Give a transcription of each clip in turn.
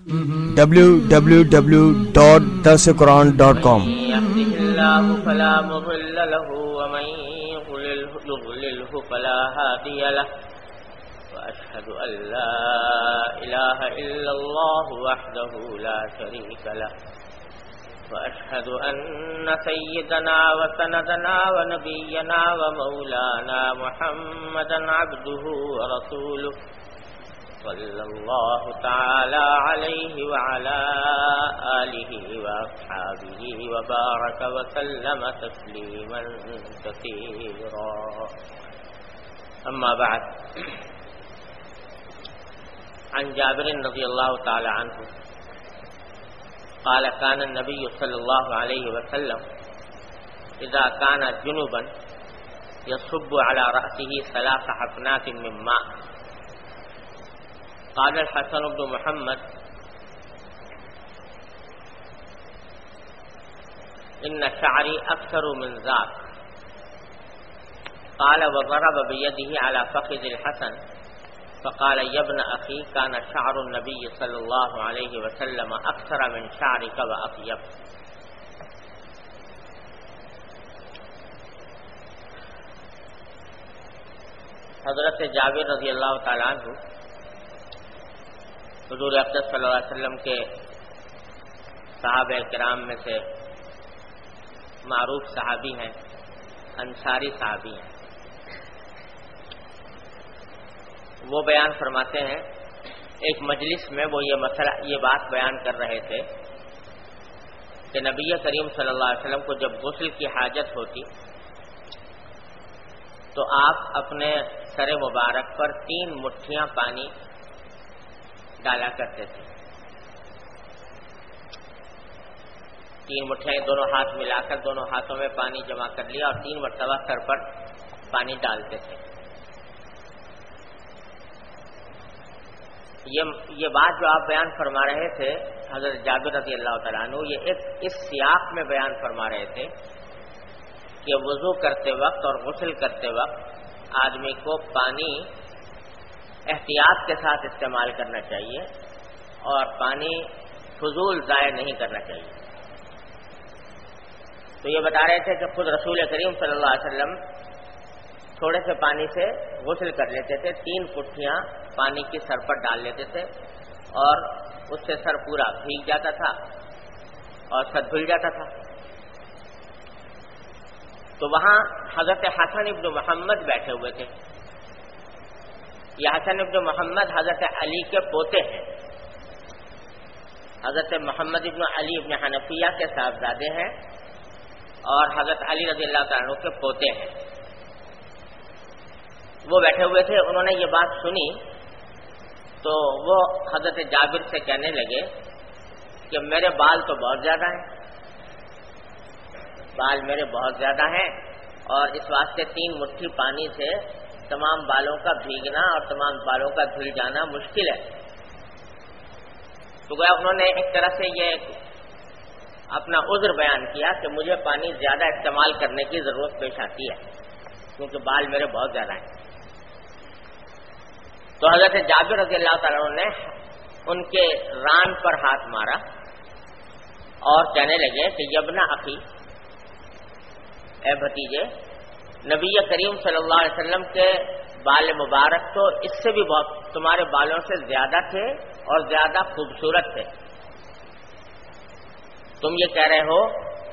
www.dasquran.com يهده الله فلا مضل له ومن يضلله يضلله فلا هادي له وأشهد أن لا إله إلا الله وحده لا شريك له، وأشهد أن سيدنا وسندنا ونبينا ومولانا محمدا عبده ورسوله. صلى الله تعالى عليه وعلى آله وأصحابه وبارك وسلم تسليما كثيرا. أما بعد، عن جابر رضي الله تعالى عنه قال كان النبي صلى الله عليه وسلم إذا كان جنبا يصب على رأسه ثلاث حفنات من ماء. قال الحسن بن محمد، إن شعري أكثر من ذاك. قال وضرب بيده على فخذ الحسن، فقال يا ابن أخي، كان شعر النبي صلى الله عليه وسلم أكثر من شعرك وأطيب. حضرت جابر رضی اللہ تعالیٰ عنہ حضور اقدس صلی اللہ علیہ وسلم کے صحابہ کرام میں سے معروف صحابی ہیں، انصاری صحابی ہیں۔ وہ بیان فرماتے ہیں، ایک مجلس میں وہ یہ مسئلہ، یہ بات بیان کر رہے تھے کہ نبی کریم صلی اللہ علیہ وسلم کو جب غسل کی حاجت ہوتی تو آپ اپنے سر مبارک پر تین مٹھیاں پانی ڈالا کرتے تھے۔ تین مٹھیاں دونوں ہاتھ ملا کر دونوں ہاتھوں میں پانی جمع کر لیا اور تین مرتبہ سر پر پانی ڈالتے تھے۔ یہ بات جو آپ بیان فرما رہے تھے، حضرت جابر رضی اللہ تعالیٰ عنہ، یہ ایک اس سیاق میں بیان فرما رہے تھے کہ وضو کرتے وقت اور غسل کرتے وقت آدمی کو پانی احتیاط کے ساتھ استعمال کرنا چاہیے اور پانی فضول ضائع نہیں کرنا چاہیے۔ تو یہ بتا رہے تھے کہ خود رسول کریم صلی اللہ علیہ وسلم تھوڑے سے پانی سے غسل کر لیتے تھے، تین پٹھیاں پانی کی سر پر ڈال لیتے تھے اور اس سے سر پورا بھیگ جاتا تھا اور سر دھل جاتا تھا۔ تو وہاں حضرت حسن ابن محمد بیٹھے ہوئے تھے۔ یہ حسن ابن محمد حضرت علی کے پوتے ہیں۔ حضرت محمد ابن علی ابن حنفیہ کے صاحبزادے ہیں اور حضرت علی رضی اللہ تعالیٰ کے پوتے ہیں۔ وہ بیٹھے ہوئے تھے، انہوں نے یہ بات سنی تو وہ حضرت جابر سے کہنے لگے کہ میرے بال تو بہت زیادہ ہیں۔ بال میرے بہت زیادہ ہیں اور اس واسطے تین مٹھی پانی سے تمام بالوں کا بھیگنا اور تمام بالوں کا دھل جانا مشکل ہے۔ تو گویا انہوں نے ایک طرح سے یہ اپنا عذر بیان کیا کہ مجھے پانی زیادہ استعمال کرنے کی ضرورت پیش آتی ہے، کیونکہ بال میرے بہت زیادہ ہیں۔ تو حضرت جابر رضی اللہ تعالیٰ نے ان کے ران پر ہاتھ مارا اور کہنے لگے کہ یبنا عقی اے بھتیجے نبی کریم صلی اللہ علیہ وسلم کے بال مبارک تو اس سے بھی بہت تمہارے بالوں سے زیادہ تھے اور زیادہ خوبصورت تھے۔ تم یہ کہہ رہے ہو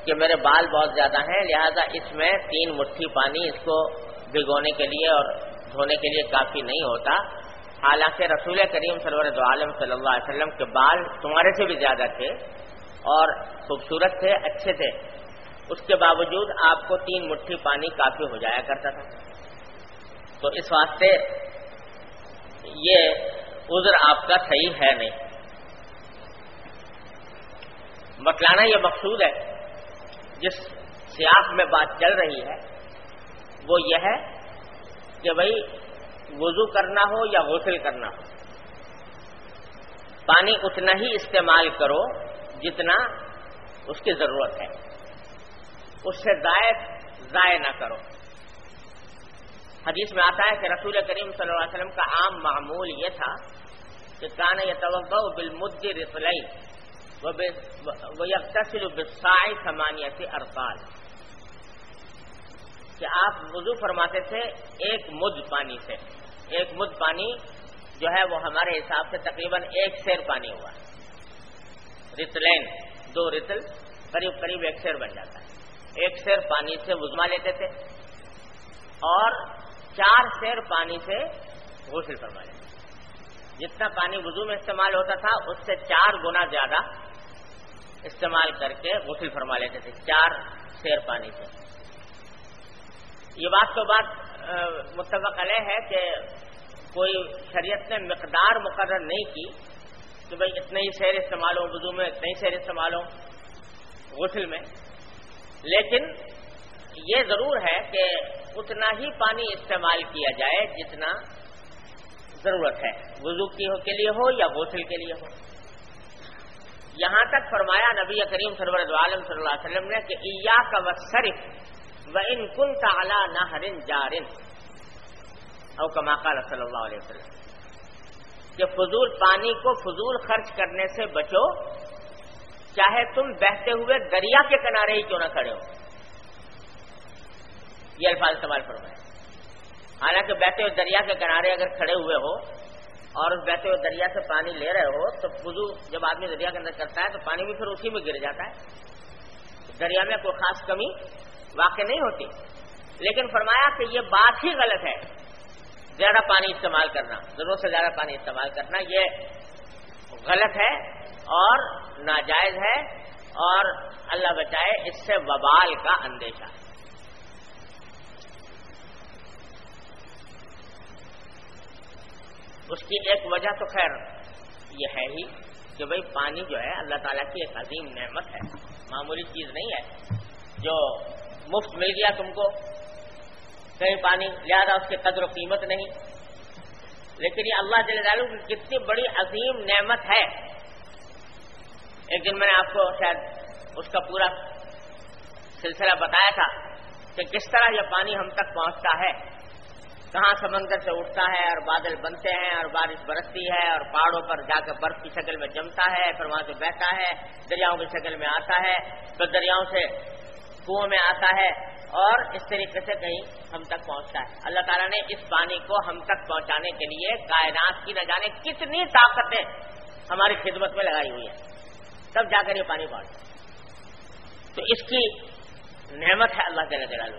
کہ میرے بال بہت زیادہ ہیں، لہذا اس میں تین مٹھی پانی اس کو بھگونے کے لیے اور دھونے کے لیے کافی نہیں ہوتا۔ حالانکہ رسول کریم صلی عالم صلی اللہ علیہ وسلم کے بال تمہارے سے بھی زیادہ تھے اور خوبصورت تھے، اچھے تھے۔ اس کے باوجود آپ کو تین مٹھی پانی کافی ہو جایا کرتا تھا۔ تو اس واسطے یہ عذر آپ کا صحیح ہے نہیں۔ بتلانا یہ مقصود ہے، جس سیاق میں بات چل رہی ہے، وہ یہ ہے کہ بھائی وضو کرنا ہو یا غسل کرنا ہو۔ پانی اتنا ہی استعمال کرو جتنا اس کی ضرورت ہے۔ اس سے زائد ضائع نہ کرو۔ حدیث میں آتا ہے کہ رسول کریم صلی اللہ علیہ وسلم کا عام معمول یہ تھا کہ کان یہ توبہ بل مد رسلئی وہ یکسل بسائی سمانیت ارقال کہ آپ وضو فرماتے تھے ایک مد پانی سے۔ ایک مد پانی جو ہے وہ ہمارے حساب سے تقریباً ایک سیر پانی ہوا۔ رتلین دو رتل قریب قریب ایک سیر بن جاتا ہے۔ ایک سیر پانی سے وزما لیتے تھے اور چار سیر پانی سے غسل فرما لیتے جتنا پانی وضو میں استعمال ہوتا تھا، اس سے چار گنا زیادہ استعمال کر کے غسل فرما لیتے تھے، چار سیر پانی سے۔ یہ بات تو بات متفق علیہ ہے کہ کوئی شریعت نے مقدار مقرر نہیں کی کہ بھائی اتنے ہی شیر استعمال ہو وضو میں اتنے ہی شیر استعمال ہو غسل میں۔ لیکن یہ ضرور ہے کہ اتنا ہی پانی استعمال کیا جائے جتنا ضرورت ہے۔ وضو کی کے لیے ہو یا غسل کے لیے ہو؟ یہاں تک فرمایا نبی کریم سرور عالم صلی اللہ علیہ وسلم نے کہ ایا کا وصرف و ان کن تعلی نہ ہرن جارن او کماکال صلی اللہ علیہ وسلم کہ فضول پانی کو فضول خرچ کرنے سے بچو۔ چاہے تم بہتے ہوئے دریا کے کنارے ہی کیوں نہ کھڑے ہو۔ یہ الفاظ استعمال فرمائے۔ حالانکہ بہتے ہوئے دریا کے کنارے اگر کھڑے ہوئے ہو اور اس بہتے ہوئے دریا سے پانی لے رہے ہو، تو فضو جب آدمی دریا کے اندر کرتا ہے تو پانی بھی پھر اسی میں گر جاتا ہے۔ دریا میں کوئی خاص کمی واقع نہیں ہوتی۔ لیکن فرمایا کہ یہ بات ہی غلط ہے۔ زیادہ پانی استعمال کرنا، ضرورت سے زیادہ پانی استعمال کرنا یہ غلط ہے۔ اور ناجائز ہے اور اللہ بچائے اس سے وبال کا اندیشہ ہے۔ اس کی ایک وجہ تو خیر یہ ہے ہی کہ بھائی پانی جو ہے اللہ تعالیٰ کی ایک عظیم نعمت ہے۔ معمولی چیز نہیں ہے۔ جو مفت مل گیا تم کو، کہیں پانی، لہٰذا اس کی قدر و قیمت نہیں۔ لیکن یہ اللہ جل جلالہ کی کتنی بڑی عظیم نعمت ہے۔ ایک دن میں نے آپ کو شاید اس کا پورا سلسلہ بتایا تھا کہ کس طرح یہ پانی ہم تک پہنچتا ہے، کہاں سمندر سے اٹھتا ہے اور بادل بنتے ہیں اور بارش برستی ہے اور پہاڑوں پر جا کر برف کی شکل میں جمتا ہے، پھر وہاں سے بہتا ہے، دریاؤں کی شکل میں آتا ہے، پھر دریاؤں سے کنو میں آتا ہے اور اس طریقے سے کہیں ہم تک پہنچتا ہے۔ اللہ تعالیٰ نے اس پانی کو ہم تک پہنچانے کے لیے کائنات کی نہ جانے کتنی طاقتیں ہماری خدمت میں لگائی ہوئی ہیں۔ تب جا کر یہ پانی پہنچتا تو اس کی نعمت ہے اللہ تعالیٰ جلالہ۔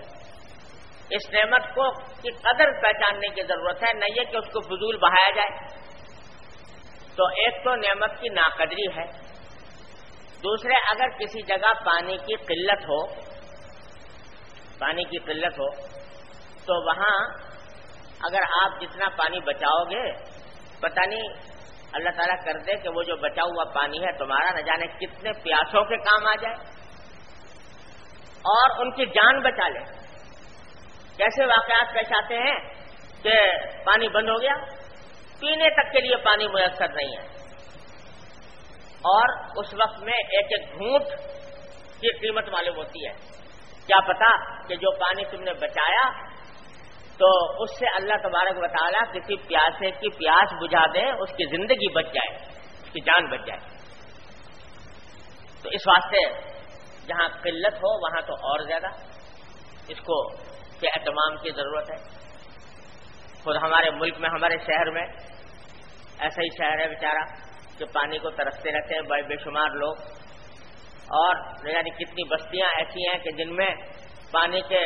اس نعمت کو کی قدر پہچاننے کی ضرورت ہے نہ یہ کہ اس کو فضول بہایا جائے۔ تو ایک تو نعمت کی ناقدری ہے۔ دوسرے، اگر کسی جگہ پانی کی قلت ہو، پانی کی قلت ہو، تو وہاں اگر آپ جتنا پانی بچاؤ گے، پتہ نہیں اللہ تعالیٰ کر دے کہ وہ جو بچا ہوا پانی ہے تمہارا نہ جانے کتنے پیاسوں کے کام آ جائے اور ان کی جان بچا لے۔ کیسے واقعات پیش آتے ہیں کہ پانی بند ہو گیا؟ پینے تک کے لیے پانی میسر نہیں ہے۔ اور اس وقت میں ایک ایک گھونٹ کی قیمت معلوم ہوتی ہے۔ کیا پتا کہ جو پانی تم نے بچایا تو اس سے اللہ تبارک بطالہ کسی پیاسے کی پیاس بجھا دے، اس کی زندگی بچ جائے، اس کی جان بچ جائے۔ تو اس واسطے جہاں قلت ہو، وہاں تو اور زیادہ۔ اس کو کے اہتمام کی ضرورت ہے۔ خود ہمارے ملک میں، ہمارے شہر میں ایسا ہی شہر ہے بیچارہ کہ پانی کو ترستے رہتے ہیں بڑے بے شمار لوگ۔ اور یعنی کتنی بستیاں ایسی ہیں کہ جن میں پانی کے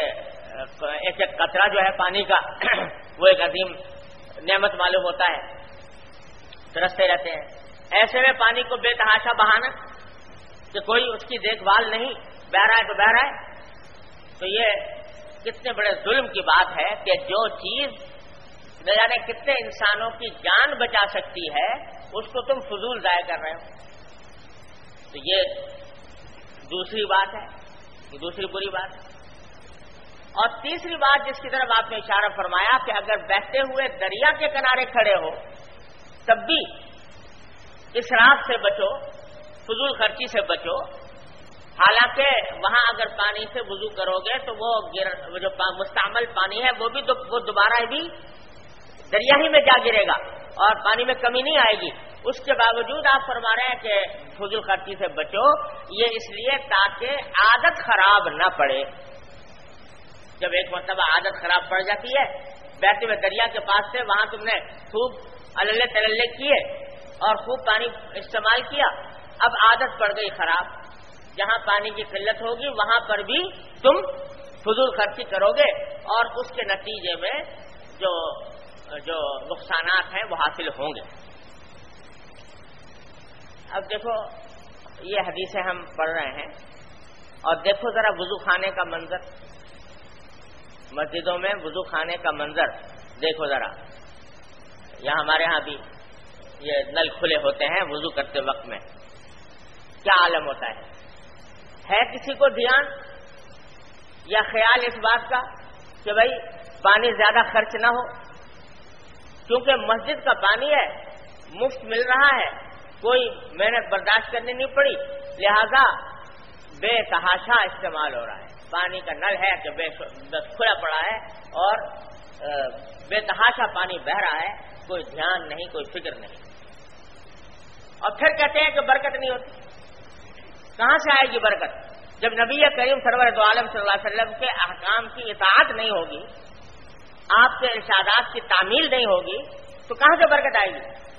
ایک ایک قطرہ جو ہے پانی کا وہ ایک عظیم نعمت معلوم ہوتا ہے۔ ترستے رہتے ہیں۔ ایسے میں پانی کو بے تحاشا بہانا کہ کوئی اس کی دیکھ بھال نہیں، بہ رہا ہے تو بہ رہا ہے۔ تو یہ کتنے بڑے ظلم کی بات ہے کہ جو چیز نہ جانے کتنے انسانوں کی جان بچا سکتی ہے، اس کو تم فضول ضائع کر رہے ہو۔ تو یہ دوسری بات ہے، یہ دوسری بری بات ہے۔ اور تیسری بات جس کی طرف آپ نے اشارہ فرمایا کہ اگر بہتے ہوئے دریا کے کنارے کھڑے ہو، تب بھی اس رات سے بچو، فضول خرچی سے بچو۔ حالانکہ وہاں اگر پانی سے وضو کرو گے تو وہ جو مستعمل پانی ہے، وہ بھی وہ دوبارہ بھی دریا ہی میں جا گرے گا اور پانی میں کمی نہیں آئے گی۔ اس کے باوجود آپ فرما رہے ہیں کہ فضول خرچی سے بچو، یہ اس لیے تاکہ عادت خراب نہ پڑے۔ جب ایک مرتبہ عادت خراب پڑ جاتی ہے بیٹھے ہوئے دریا کے پاس سے وہاں تم نے خوب اللہ تللے کیے اور خوب پانی استعمال کیا۔ اب عادت پڑ گئی خراب۔ جہاں پانی کی قلت ہوگی، وہاں پر بھی تم فضول خرچی کرو گے۔ اور اس کے نتیجے میں جو جو نقصانات ہیں، وہ حاصل ہوں گے۔ اب دیکھو، یہ حدیثیں ہم پڑھ رہے ہیں۔ اور دیکھو ذرا وضو خانے کا منظر۔ مسجدوں میں وضو خانے کا منظر، دیکھو ذرا۔ یا ہمارے ہاں بھی یہ نل کھلے ہوتے ہیں وضو کرتے وقت میں۔ کیا عالم ہوتا ہے؟ ہے کسی کو دھیان یا خیال اس بات کا کہ بھائی پانی زیادہ خرچ نہ ہو؟ کیونکہ مسجد کا پانی ہے، مفت مل رہا ہے، کوئی محنت برداشت کرنی نہیں پڑی۔ لہذا بے تحاشا استعمال ہو رہا ہے۔ پانی کا نل ہے کہ بے کھلا پڑا ہے اور بے تحاشا پانی بہ رہا ہے، کوئی دھیان نہیں، کوئی فکر نہیں۔ اور پھر کہتے ہیں کہ برکت نہیں ہوتی۔ کہاں سے آئے گی برکت؟ جب نبی کریم سرور دو عالم صلی اللہ علیہ وسلم کے احکام کی اطاعت نہیں ہوگی، آپ کے ارشادات کی تعمیل نہیں ہوگی، تو کہاں سے برکت آئے گی؟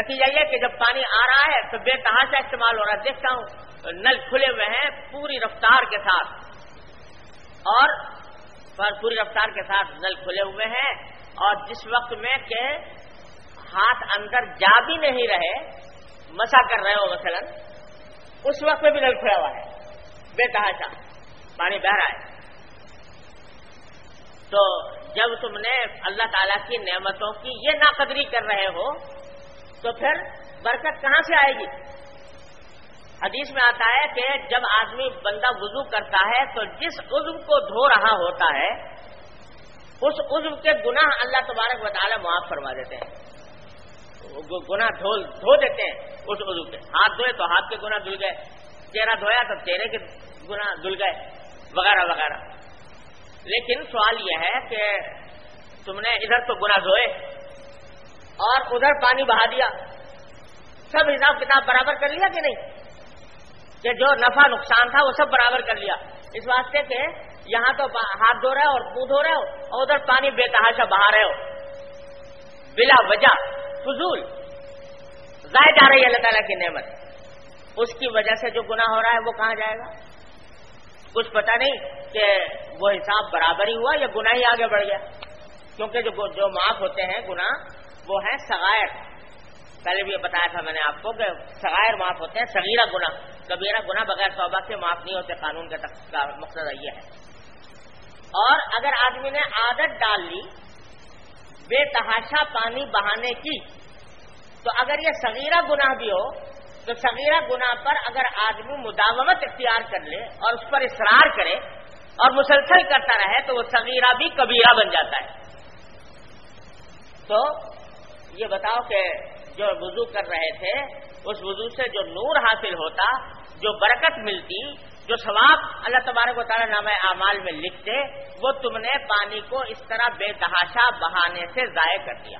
نتیجہ یہ کہ جب پانی آ رہا ہے تو بے تحاشا استعمال ہو رہا ہے۔ دیکھتا ہوں، نل کھلے ہوئے ہیں پوری رفتار کے ساتھ۔ اور پوری رفتار کے ساتھ نل کھلے ہوئے ہیں اور جس وقت میں کہ ہاتھ اندر جا بھی نہیں رہے، مسا کر رہے ہو مثلاً، اس وقت میں بھی نل کھلا ہوا ہے۔ بے تحاشا، پانی بہ رہا ہے۔ تو جب تم نے اللہ تعالی کی نعمتوں کی یہ ناقدری کر رہے ہو، تو پھر برکت کہاں سے آئے گی؟ حدیث میں آتا ہے کہ جب آدمی بندہ وضو کرتا ہے تو جس عزم کو دھو رہا ہوتا ہے، اس عزم کے گناہ اللہ تبارک و تعالی معاف فرما دیتے ہیں۔ گنا دھو دیتے ہیں اس وضو کے۔ ہاتھ دھوئے تو ہاتھ کے گنا دھل گئے۔ چہرہ دھویا تو چہرے کے گنا دھل گئے، وغیرہ وغیرہ۔ لیکن سوال یہ ہے کہ تم نے ادھر تو گنا دھوئے اور ادھر پانی بہا دیا، سب حساب کتاب برابر کر لیا کہ نہیں؟ کہ جو نفع نقصان تھا وہ سب برابر کر لیا۔ اس واسطے کہ یہاں تو ہاتھ دھو رہے ہو اور منہ دھو رہے ہو اور ادھر پانی بے تحاشا بہا رہے ہو۔ بلا وجہ فضول۔ ضائع جا رہی ہے اللہ تعالیٰ کی نعمت۔ اس کی وجہ سے جو گناہ ہو رہا ہے وہ کہاں جائے گا؟ کچھ پتا نہیں کہ وہ حساب برابر ہی ہوا یا گناہ ہی آگے بڑھ گیا۔ کیونکہ جو جو معاف ہوتے ہیں گناہ، وہ ہیں سغائر پہلے بھی یہ بتایا تھا میں نے آپ کو کہ سغائر معاف ہوتے ہیں سغیرہ گنا کبیرہ گنا بغیر توبہ کے معاف نہیں ہوتے، قانون کا مقصد یہ ہے۔ اور اگر آدمی نے عادت ڈال لی، بے تحاشا پانی بہانے کی، تو اگر یہ صغیرہ گناہ بھی ہو، تو صغیرہ گناہ پر اگر آدمی مداومت اختیار کر لے اور اس پر اصرار کرے اور مسلسل کرتا رہے، تو وہ صغیرہ بھی کبیرہ بن جاتا ہے۔ تو یہ بتاؤ کہ جو وضو کر رہے تھے، اس وضو سے جو نور حاصل ہوتا جو برکت ملتی، جو ثواب اللہ تبارک و تعالیٰ نام اعمال میں لکھتے، وہ تم نے پانی کو اس طرح بے تحاشا بہانے سے ضائع کر دیا۔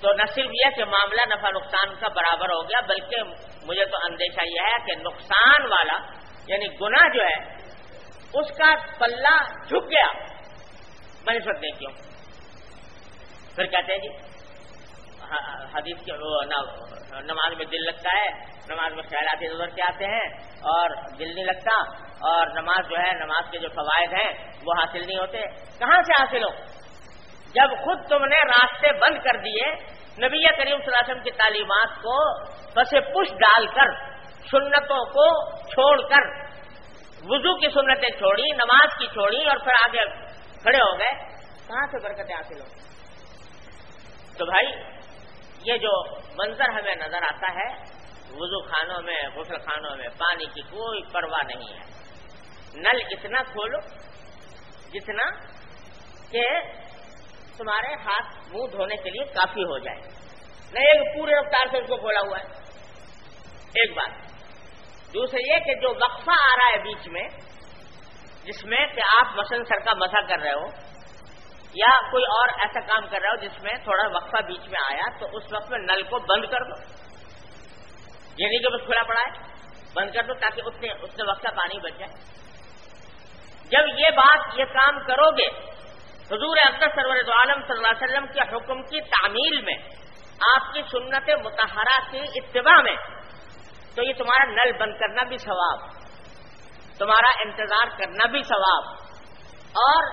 تو نہ صرف یہ کہ معاملہ نفع نقصان کا برابر ہو گیا، بلکہ مجھے تو اندیشہ یہ ہے کہ نقصان والا یعنی گناہ جو ہے، اس کا پلہ جھک گیا۔ میں نہیں کیوں پھر کہتے ہیں جی حدیث کے نماز میں دل لگتا ہے نماز میں خیالات ادھر کے آتے ہیں اور دل نہیں لگتا اور نماز جو ہے، نماز کے جو فوائد ہیں، وہ حاصل نہیں ہوتے۔ کہاں سے حاصل ہو؟ جب خود تم نے راستے بند کر دیے، نبی کریم صلی اللہ علیہ وسلم کی تعلیمات کو بس پش ڈال کر، سنتوں کو چھوڑ کر، وضو کی سنتیں چھوڑی، نماز کی چھوڑی اور پھر آگے کھڑے ہو گئے، کہاں سے برکتیں حاصل ہو تو بھائی، یہ جو منظر ہمیں نظر آتا ہے وضو خانوں میں، غسل خانوں میں پانی کی کوئی پرواہ نہیں ہے۔ نل اتنا کھولو جتنا کہ تمہارے ہاتھ منہ دھونے کے لیے کافی ہو جائے۔ نہیں ایک پورے رفتار سے اس کو کھولا ہوا ہے۔ ایک بات۔ دوسرے یہ کہ جو وقفہ آ رہا ہے بیچ میں، جس میں کہ آپ مسن سر کا مسا کر رہے ہو، یا کوئی اور ایسا کام کر رہا ہو جس میں تھوڑا وقفہ بیچ میں آیا، تو اس وقت میں نل کو بند کر دو۔ یہ نہیں کہ بس کھلا پڑا ہے، بند کر دو تاکہ اتنے اتنے وقت کا پانی بچ جائے۔ جب یہ بات یہ کام کرو گے، حضور اکثر سرور عالم صلی اللہ علیہ وسلم کے حکم کی تعمیل میں، آپ کی سنت متحرہ کی اتباع میں، تو یہ تمہارا نل بند کرنا بھی ثواب، تمہارا انتظار کرنا بھی ثواب، اور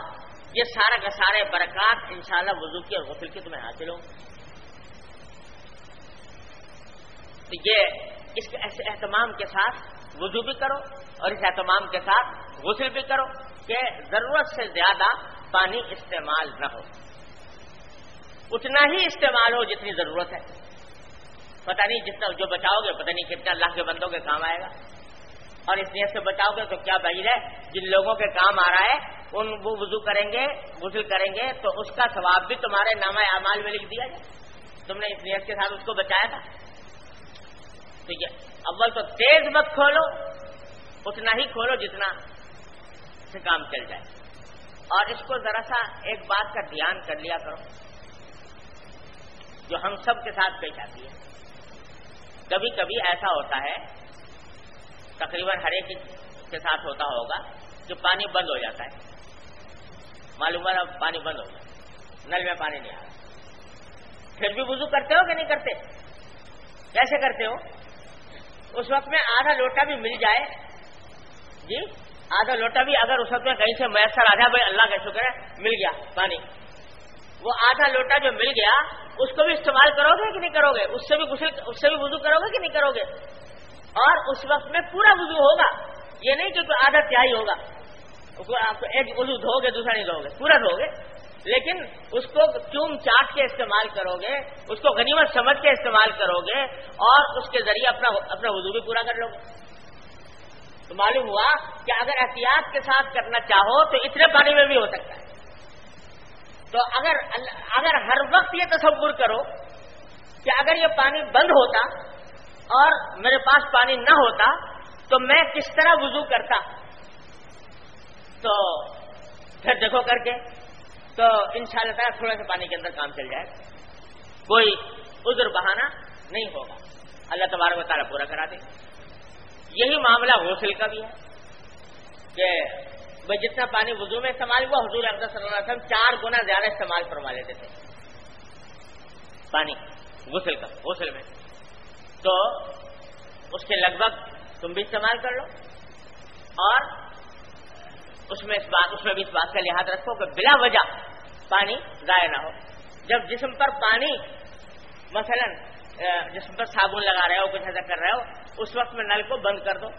یہ سارا کا سارے برکات انشاءاللہ وضو کی اور غسل کی تمہیں حاصل ہوں۔ تو یہ اس ایسے اہتمام کے ساتھ وضو بھی کرو اور اس اہتمام کے ساتھ غسل بھی کرو کہ ضرورت سے زیادہ پانی استعمال نہ ہو۔ اتنا ہی استعمال ہو جتنی ضرورت ہے۔ پتہ نہیں جتنا جو بچاؤ گے، پتہ نہیں کتنا اللہ کے بندوں کے کام آئے گا۔ اور اس نیت سے بچاؤ گے تو کیا بہیر ہے؟ جن لوگوں کے کام آ رہا ہے، ان وہ وضو کریں گے، غسل کریں گے، تو اس کا ثواب بھی تمہارے نام اعمال میں لکھ دیا جائے۔ تم نے اس نیت کے ساتھ اس کو بچایا تھا؟ تو یہ اول تو تیز مت کھولو، اتنا ہی کھولو جتنا سے کام چل جائے۔ اور اس کو ذرا سا ایک بات کا دھیان کر لیا کرو، جو ہم سب کے ساتھ پیش آتی ہے۔ کبھی کبھی ایسا ہوتا ہے، تقریباً ہر ایک کے ساتھ ہوتا ہوگا جو پانی بند ہو جاتا ہے۔ معلوم ہے پانی بند ہو جاتا نل میں پانی نہیں آ رہا۔ پھر بھی وضو کرتے ہو کہ نہیں کرتے؟ کیسے کرتے ہو؟ اس وقت میں آدھا لوٹا بھی مل جائے۔ جی آدھا لوٹا بھی اگر اس وقت میں کہیں سے میسر آ جائے، بھائی اللہ کا شکر ہے، مل گیا، پانی۔ وہ آدھا لوٹا جو مل گیا، اس کو بھی استعمال کرو گے کہ نہیں کرو گے؟ اس سے بھی اس سے بھی وضو کرو گے کہ نہیں کرو گے؟ اور اس وقت میں پورا وضو ہوگا۔ یہ نہیں کہ آدھا تیائی ہوگا۔ آپ کو ایک وضو دھو گے دوسرا نہیں دھو گے پورا دھو گے لیکن اس کو چوم چاٹ کے استعمال کرو گے اس کو غنیمت سمجھ کے استعمال کرو گے اور اس کے ذریعے اپنا اپنا وضو بھی پورا کر لو۔ گے تو معلوم ہوا کہ اگر احتیاط کے ساتھ کرنا چاہو تو اتنے پانی میں بھی ہو سکتا ہے۔ تو اگر اگر ہر وقت یہ تصور کرو کہ اگر یہ پانی بند ہوتا اور میرے پاس پانی نہ ہوتا تو میں کس طرح وضو کرتا؟ تو پھر دیکھو کر کے۔ تو ان شاء اللہ تعالیٰ تھوڑا سا پانی کے اندر کام چل جائے۔ کوئی عذر بہانا نہیں ہوگا۔ اللہ تبارک و تعالیٰ پورا کرا دے۔ یہی معاملہ غسل کا بھی ہے۔ کہ بھائی جتنا پانی وضو میں استعمال ہوا، حضور صلی اللہ علیہ وسلم چار گنا زیادہ استعمال فرما لیتے تھے۔ پانی غسل کا، غسل میں۔ تو اس کے لگ بھگ تم بھی استعمال کر لو۔ اور اس میں اس بات اس میں بھی اس بات کا لحاظ رکھو کہ بلا وجہ پانی ضائع نہ ہو۔ جب جسم پر پانی مثلا جسم پر صابن لگا رہے ہو، کچھ ایسا کر رہے ہو، اس وقت میں نل کو بند کر دو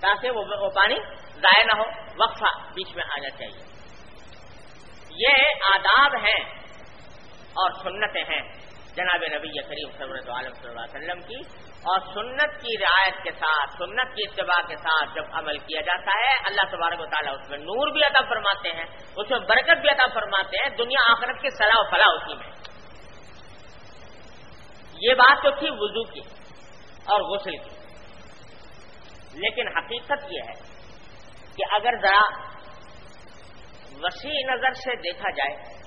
تاکہ وہ پانی ضائع نہ ہو، وقفہ بیچ میں آنا چاہیے۔ یہ آداب ہیں اور سنتیں ہیں۔ جناب نبی کریم صلی عالم صلی اللہ علیہ وسلم کی، اور سنت کی رعایت کے ساتھ، سنت کی اتباع کے ساتھ جب عمل کیا جاتا ہے، اللہ تبارک و تعالیٰ اس میں نور بھی عطا فرماتے ہیں، اس میں برکت بھی عطا فرماتے ہیں، دنیا آخرت کی صلاح و فلاح اسی میں۔ یہ بات تو تھی وضو کی اور غسل کی۔ لیکن حقیقت یہ ہے کہ اگر ذرا وسیع نظر سے دیکھا جائے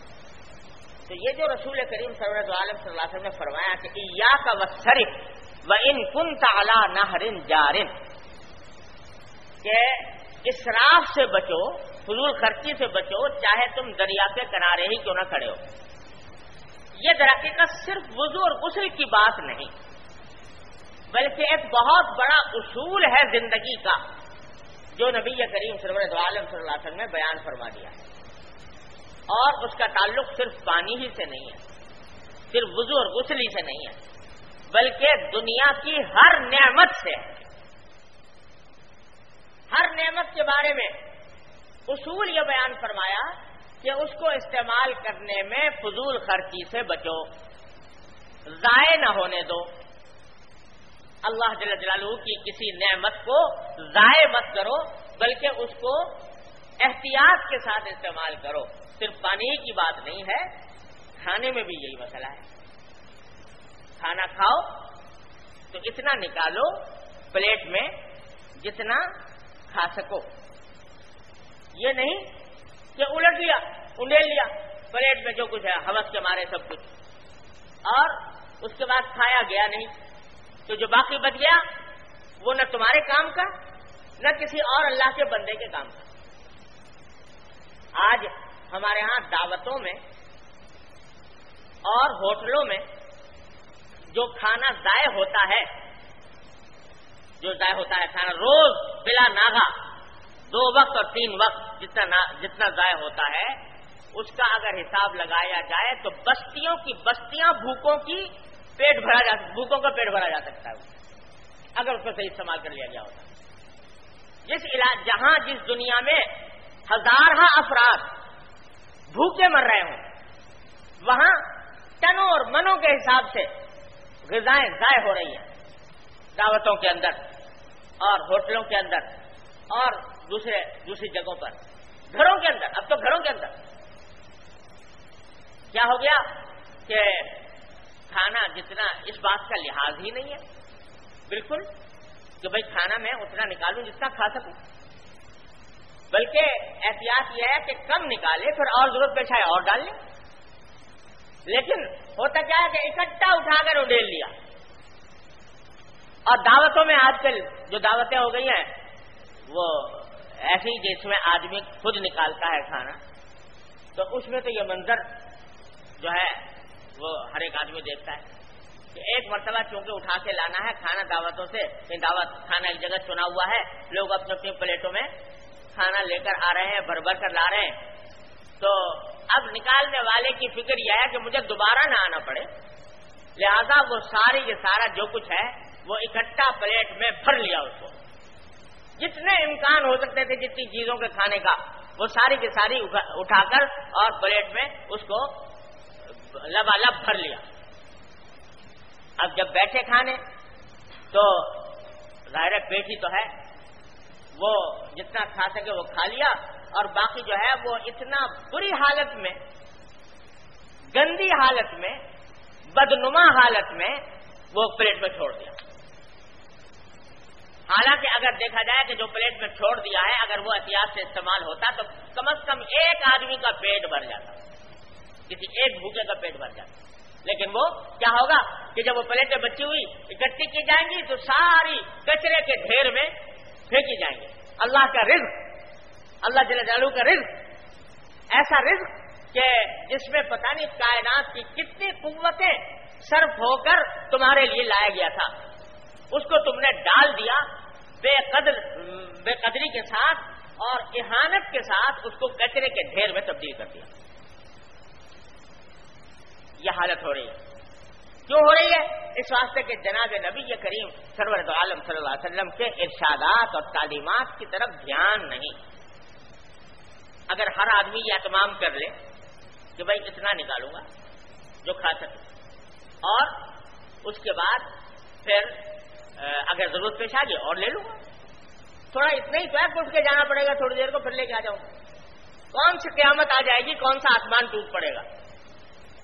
تو یہ جو رسول کریم عالم صلی اللہ علیہ وسلم نے فرمایا کہ یا کا وصرف و ان کن تالا نہرن جارن، کہ اسراف سے بچو فضول خرچی سے بچو، چاہے تم دریا کے کنارے ہی کیوں نہ کھڑے ہو۔ یہ درخت کا صرف وضو اور غسل کی بات نہیں، بلکہ ایک بہت بڑا اصول ہے زندگی کا، جو نبی کریم سرور عالم صلی اللہ علیہ وسلم نے بیان فرما دیا ہے۔ اور اس کا تعلق صرف پانی ہی سے نہیں ہے، صرف وضو اور غسل ہی سے نہیں ہے، بلکہ دنیا کی ہر نعمت سے ہر نعمت کے بارے میں اصول یہ بیان فرمایا کہ اس کو استعمال کرنے میں فضول خرچی سے بچو، ضائع نہ ہونے دو۔ اللہ جل جلالہ کی کسی نعمت کو ضائع مت کرو، بلکہ اس کو احتیاط کے ساتھ استعمال کرو۔ صرف پانی کی بات نہیں ہے، کھانے میں بھی یہی مسئلہ ہے۔ کھانا کھاؤ تو اتنا نکالو پلیٹ میں جتنا کھا سکو۔ یہ نہیں کہ الٹ لیا انڈیل لیا، پلیٹ میں جو کچھ ہے حوث کے مارے سب کچھ۔ اور اس کے بعد کھایا گیا نہیں، تو جو باقی بچ گیا، وہ نہ تمہارے کام کا، نہ کسی اور اللہ کے بندے کے کام کا۔ آج ہمارے ہاں دعوتوں میں اور ہوٹلوں میں جو کھانا ضائع ہوتا ہے، جو ضائع ہوتا ہے کھانا روز بلا ناگا دو وقت اور تین وقت جتنا جتنا ضائع ہوتا ہے، اس کا اگر حساب لگایا جائے تو بستیوں کی بستیاں بھوکوں کی پیٹ بھرا جا، بھوکوں کا پیٹ بھرا جا سکتا ہے۔ اگر اس کو صحیح استعمال کر لیا گیا ہوتا۔ جس علاج جہاں جس دنیا میں ہزارہ افراد بھوکے مر رہے ہوں۔ وہاں ٹنوں اور منوں کے حساب سے غذائیں ضائع ہو رہی ہیں۔ دعوتوں کے اندر اور ہوٹلوں کے اندر اور دوسرے دوسری جگہوں پر۔ گھروں کے اندر، اب تو گھروں کے اندر۔ کیا ہو گیا کہ کھانا جتنا اس بات کا لحاظ ہی نہیں ہے، بالکل، کہ بھائی کھانا میں اتنا نکالوں جتنا کھا سکوں۔ بلکہ احتیاط یہ ہے کہ کم نکالے، پھر اور ضرورت پیش آئے اور ڈال لیں لیکن ہوتا کیا ہے کہ اکٹھا اٹھا کر اڈیل لیا۔ اور دعوتوں میں آج کل جو دعوتیں ہو گئی ہیں، وہ ایسی جس میں آدمی خود نکالتا ہے کھانا، تو اس میں تو یہ منظر جو ہے، وہ ہر ایک آدمی دیکھتا ہے کہ ایک مرتبہ چونکہ اٹھا کے لانا ہے کھانا دعوتوں سے دعوت کھانا ایک جگہ چنا ہوا ہے، لوگ اپنے اپنی پلیٹوں میں کھانا لے کر آ رہے ہیں بھر بھر کر لا رہے ہیں۔ تو اب نکالنے والے کی فکر یہ ہے کہ مجھے دوبارہ نہ آنا پڑے۔ لہذا وہ ساری یہ سارا جو کچھ ہے، وہ اکٹھا پلیٹ میں بھر لیا اس کو۔ جتنے امکان ہو سکتے تھے جتنی چیزوں کے کھانے کا، وہ ساری کی ساری اٹھا کر اور پلیٹ میں اس کو لبا لب بھر لیا۔ اب جب بیٹھے کھانے، تو ظاہر پیٹ ہی تو ہے۔ وہ جتنا کھا سکے وہ کھا لیا اور باقی جو ہے وہ اتنا بری حالت میں، گندی حالت میں، بدنما حالت میں وہ پلیٹ میں چھوڑ دیا۔ حالانکہ اگر دیکھا جائے کہ جو پلیٹ میں چھوڑ دیا ہے، اگر وہ احتیاط سے استعمال ہوتا تو کم از کم ایک آدمی کا پیٹ بھر جاتا۔ کسی ایک بھوکے کا پیٹ بھر جاتا۔ لیکن وہ کیا ہوگا کہ جب وہ پلیٹیں بچی ہوئی، اکٹھی کی جائیں گی تو ساری کچرے کے ڈھیر میں پھینکی جائیں گے۔ اللہ کا رزق، اللہ جل جلالو کا رزق۔ ایسا رزق کہ جس میں پتہ نہیں کائنات کی کتنی قوتیں صرف ہو کر تمہارے لیے لایا گیا تھا۔ اس کو تم نے ڈال دیا بے قدر، بے قدری کے ساتھ اور احانت کے ساتھ اس کو کچرے کے ڈھیر میں تبدیل کر دیا۔ یہ حالت ہو رہی ہے۔ کیوں ہو رہی ہے؟ اس واسطے کے جناب نبی کریم سرور عالم صلی اللہ علیہ وسلم کے ارشادات اور تعلیمات کی طرف دھیان نہیں۔ اگر ہر آدمی یہ اہتمام کر لے کہ بھائی اتنا نکالوں گا جو کھا سکے۔ اور اس کے بعد پھر اگر ضرورت پیش آ گئی اور لے لوں گا۔ تھوڑا اتنا ہی پیک اٹھ کے جانا پڑے گا، تھوڑی دیر کو پھر لے کے آ جاؤں گا۔ کون سی قیامت آ جائے گی؟ کون سا آسمان ٹوٹ پڑے گا؟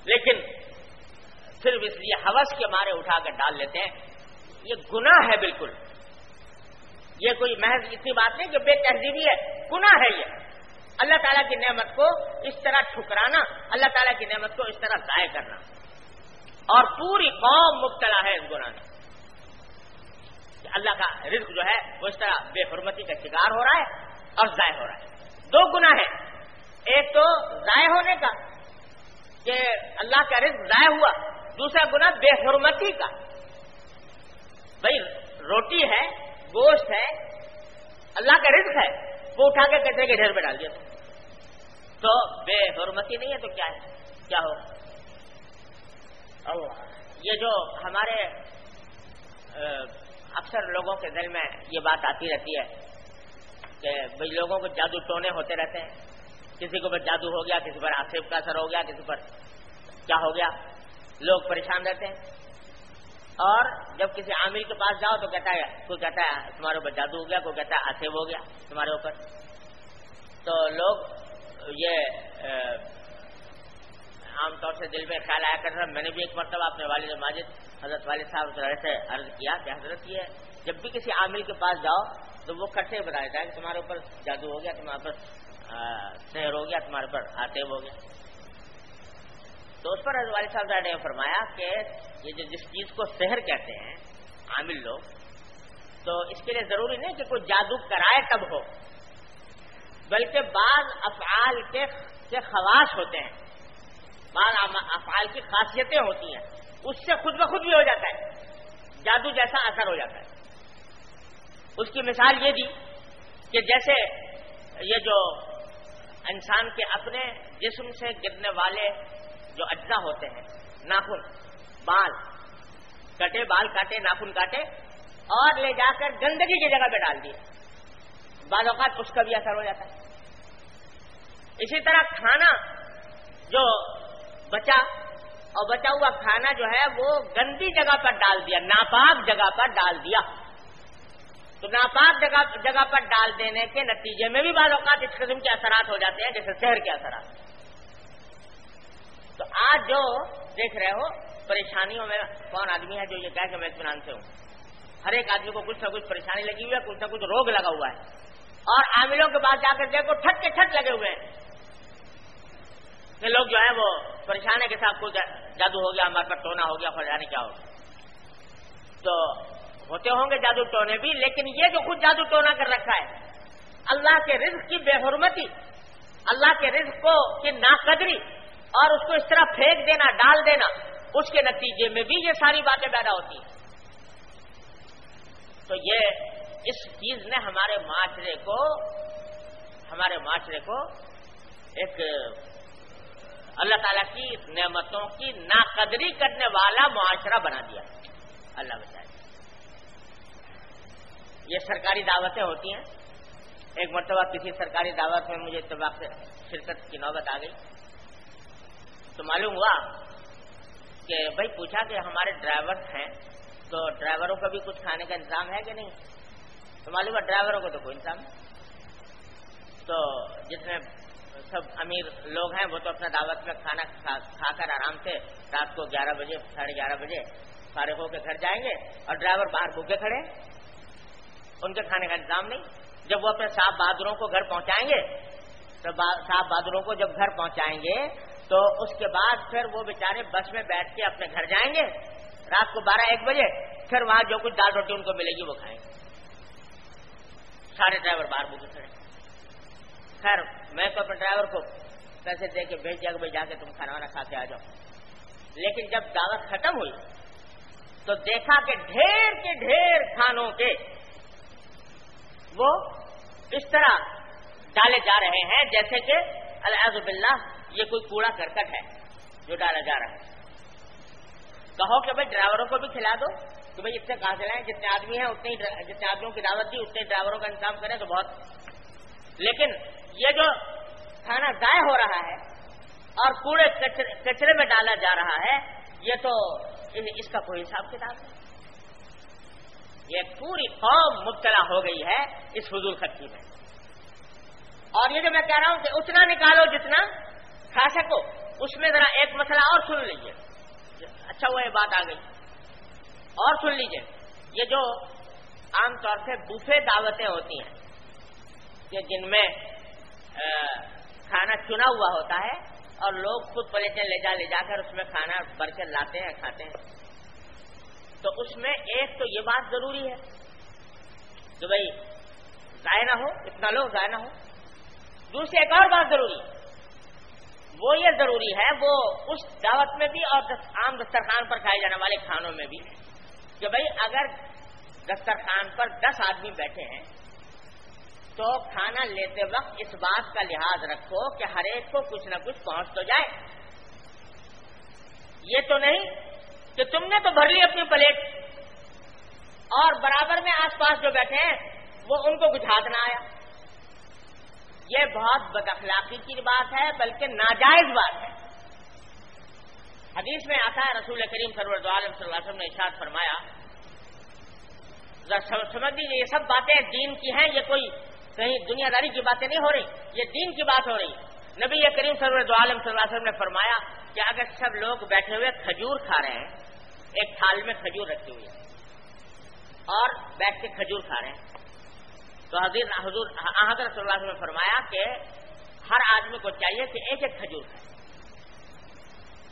لیکن صرف اس لیے حوث کے مارے اٹھا کر ڈال لیتے ہیں۔ یہ گناہ ہے بالکل۔ یہ کوئی محض اتنی بات نہیں کہ بے تہذیبی ہے۔ گناہ ہے یہ۔ اللہ تعالیٰ کی نعمت کو اس طرح ٹھکرانا، اللہ تعالیٰ کی نعمت کو اس طرح ضائع کرنا۔ اور پوری قوم مبتلا ہے اس گناہ میں۔ اللہ کا رزق جو ہے وہ اس طرح بے حرمتی کا شکار ہو رہا ہے اور ضائع ہو رہا ہے۔ دو گنا ہے ایک تو ضائع ہونے کا، کہ اللہ کا رزق ضائع ہوا۔ دوسرا گنا بے حرمتی کا۔ بھائی، روٹی ہے، گوشت ہے، اللہ کا رزق ہے، وہ اٹھا کے کچرے کے ڈھیر پہ ڈال دیا۔ تو بے حرمتی نہیں ہے تو کیا ہے؟ کیا ہو یہ جو ہمارے اکثر لوگوں کے دل میں یہ بات آتی رہتی ہے کہ بھائی، لوگوں کو جادو ٹونے ہوتے رہتے ہیں۔ کسی کو پر جادو ہو گیا، کسی پر آصف کا اثر ہو گیا، کسی پر کیا ہو گیا؟ لوگ پریشان رہتے ہیں۔ اور جب کسی عامل کے پاس جاؤ تو کہتا ہے، کوئی کہتا ہے، تمہارے اوپر جادو ہو گیا، کوئی کہتا ہے آصف ہو گیا تمہارے اوپر۔ تو لوگ یہ عام طور سے دل میں خیال آیا کر رہا میں نے بھی ایک مرتبہ اپنے والد ماجد، حضرت والد صاحب سے عرض کیا کہ حضرت، یہ جب بھی کسی عامل کے پاس جاؤ تو وہ کٹے بتا دیتا ہے کہ تمہارے اوپر جادو ہو گیا، تمہارے پر شہر ہو گیا، تمہارے پر آتے ہو گیا۔ تو اس پر والد صاحب نے فرمایا کہ یہ جو جس چیز کو سحر کہتے ہیں، عامل لوگ، تو اس کے لیے ضروری نہیں کہ کوئی جادو کرائے تب ہو، بلکہ بعض افعال کے خواص ہوتے ہیں، بعض افعال کی خاصیتیں ہوتی ہیں، اس سے خود بخود بھی ہو جاتا ہے، جادو جیسا اثر ہو جاتا ہے۔ اس کی مثال یہ دی کہ جیسے یہ جو انسان کے اپنے جسم سے گرنے والے جو اجزا ہوتے ہیں، ناخن، بال، کٹے بال کاٹے، ناخن کاٹے، اور لے جا کر گندگی کی جگہ پہ ڈال دیے۔ بعض اوقات اس کا بھی اثر ہو جاتا ہے۔ اسی طرح کھانا، جو بچا اور بچا ہوا کھانا جو ہے، وہ گندی جگہ پر ڈال دیا، ناپاک جگہ پر ڈال دیا۔ تو ناپاک جگہ جگہ پر ڈال دینے کے نتیجے میں بھی بعض اوقات اس قسم کے اثرات ہو جاتے ہیں، جیسے شہر کے اثرات۔ تو آج جو دیکھ رہے ہو، پریشانیوں میں کون آدمی ہے جو یہ کہہ کہ میں اطمینان سے ہوں؟ ہر ایک آدمی کو کچھ نہ کچھ پریشانی لگی ہوئی ہے، کچھ نہ کچھ روگ لگا ہوا ہے۔ اور عاملوں کے بعد جا کر دیکھو، ٹھٹ کے ٹھٹ لگے ہوئے ہیں۔ کہ لوگ جو ہے وہ پریشانی کے ساتھ کوئی جادو ہو گیا، ہمارے پر ٹونا ہو گیا جانے کیا ہو تو ہوتے ہوں گے جادو ٹونے بھی، لیکن یہ جو خود جادو ٹونا کر رکھا ہے، اللہ کے رزق کی بے حرمتی، اللہ کے رزق کو، کی ناقدری اور اس کو اس طرح پھینک دینا، ڈال دینا، اس کے نتیجے میں بھی یہ ساری باتیں پیدا ہوتی ہیں۔ تو یہ اس چیز نے ہمارے معاشرے کو، ہمارے معاشرے کو ایک اللہ تعالی کی نعمتوں کی ناقدری کرنے والا معاشرہ بنا دیا۔ اللہ بچائے۔ یہ سرکاری دعوتیں ہوتی ہیں۔ ایک مرتبہ کسی سرکاری دعوت میں مجھے اتفاق سے شرکت کی نوبت آ گئی۔ تو معلوم ہوا کہ بھائی پوچھا کہ ہمارے ڈرائیور ہیں تو ڈرائیوروں کا بھی کچھ کھانے کا انتظام ہے کہ نہیں؟ تو معلوم ہے ڈرائیوروں کو تو کوئی انتظام نہیں۔ تو جتنے سب امیر لوگ ہیں، وہ تو اپنا دعوت میں کھانا کھا کر آرام سے رات کو گیارہ بجے، ساڑھے گیارہ بجے فارغ ہو کے گھر جائیں گے اور ڈرائیور باہر بھوکے کھڑے ان کے کھانے کا انتظام نہیں۔ جب وہ اپنے صاف بہادروں کو گھر پہنچائیں گے، تو صاف بہادروں کو جب گھر پہنچائیں گے تو اس کے بعد پھر وہ بیچارے بس میں بیٹھ کے اپنے گھر جائیں گے۔ رات کو بارہ ایک بجے، پھر وہاں جو کچھ دال روٹی ان کو ملے گی وہ کھائیں۔ گے سارے ڈرائیور باہر بھوکے کھڑے خیر، میں تو اپنے ڈرائیور کو پیسے دے کے بھیج دیا کہ بھائی جا کے تم کھانا وانا کھا کے آ جاؤ۔ لیکن جب دعوت ختم ہوئی، تو دیکھا کہ ڈھیر کے ڈھیر کھانوں کے وہ اس طرح ڈالے جا رہے ہیں، جیسے کہ الحض باللہ یہ کوئی کوڑا کرکٹ ہے جو ڈالا جا رہا ہے۔ کہو کہ بھائی ڈرائیوروں کو بھی کھلا دو۔ کہ بھائی اتنے کہاں سے لائیں؟ جتنے آدمی ہیں، اتنے جتنے آدمیوں کی دعوت دی، اتنے ڈرائیوروں کا انتظام کریں تو بہت۔ لیکن یہ جو کھانا ضائع ہو رہا ہے اور کوڑے کچرے میں ڈالا جا رہا ہے، یہ تو اس کا کوئی حساب کتاب ہے یہ پوری قوم مبتلا ہو گئی ہے اس فضول خرچی میں۔ اور یہ جو میں کہہ رہا ہوں کہ اتنا نکالو جتنا کھا سکو، اس میں ذرا ایک مسئلہ اور سن لیجیے اچھا وہ یہ بات آ گئی۔ اور سن لیجیے یہ جو عام طور سے بوفے دعوتیں ہوتی ہیں، کہ جن میں کھانا چنا ہوا ہوتا ہے، اور لوگ خود پلیٹیں لے جا لے جا کر اس میں کھانا بھر کے لاتے ہیں، کھاتے ہیں۔ تو اس میں ایک تو یہ بات ضروری ہے کہ بھائی، ضائع نہ ہو، اتنا لو ضائع نہ ہو۔ دوسری ایک اور بات ضروری ہے وہ یہ ضروری ہے، وہ اس دعوت میں بھی اور عام دسترخوان پر کھائے جانے والے کھانوں میں بھی کہ بھائی اگر دسترخوان پر دس آدمی بیٹھے ہیں تو کھانا لیتے وقت اس بات کا لحاظ رکھو کہ ہر ایک کو کچھ نہ کچھ پہنچ تو جائے۔ یہ تو نہیں کہ تم نے تو بھر لی اپنی پلیٹ اور برابر میں آس پاس جو بیٹھے ہیں وہ ان کو کچھ ہاتھ نہ آیا۔ یہ بہت بد اخلاقی کی بات ہے، بلکہ ناجائز بات ہے۔ حدیث میں آتا ہے، رسول کریم سرور عالم صلی اللہ علیہ وسلم نے ارشاد فرمایا سمجھ لیجیے یہ سب باتیں دین کی ہیں، یہ کوئی کہیں دنیا داری کی باتیں نہیں ہو رہی، یہ دین کی بات ہو رہی۔ ہے نبی کریم سرور عالم صلی اللہ علیہ وسلم نے فرمایا کہ اگر سب لوگ بیٹھے ہوئے کھجور کھا رہے ہیں، ایک تھال میں کھجور رکھی ہوئی ہے، اور بیٹھ کے کھجور کھا رہے ہیں۔ تو حضیر حضور حضرت صلی اللہ نے فرمایا کہ ہر آدمی کو چاہیے کہ ایک ایک کھجور کھائے۔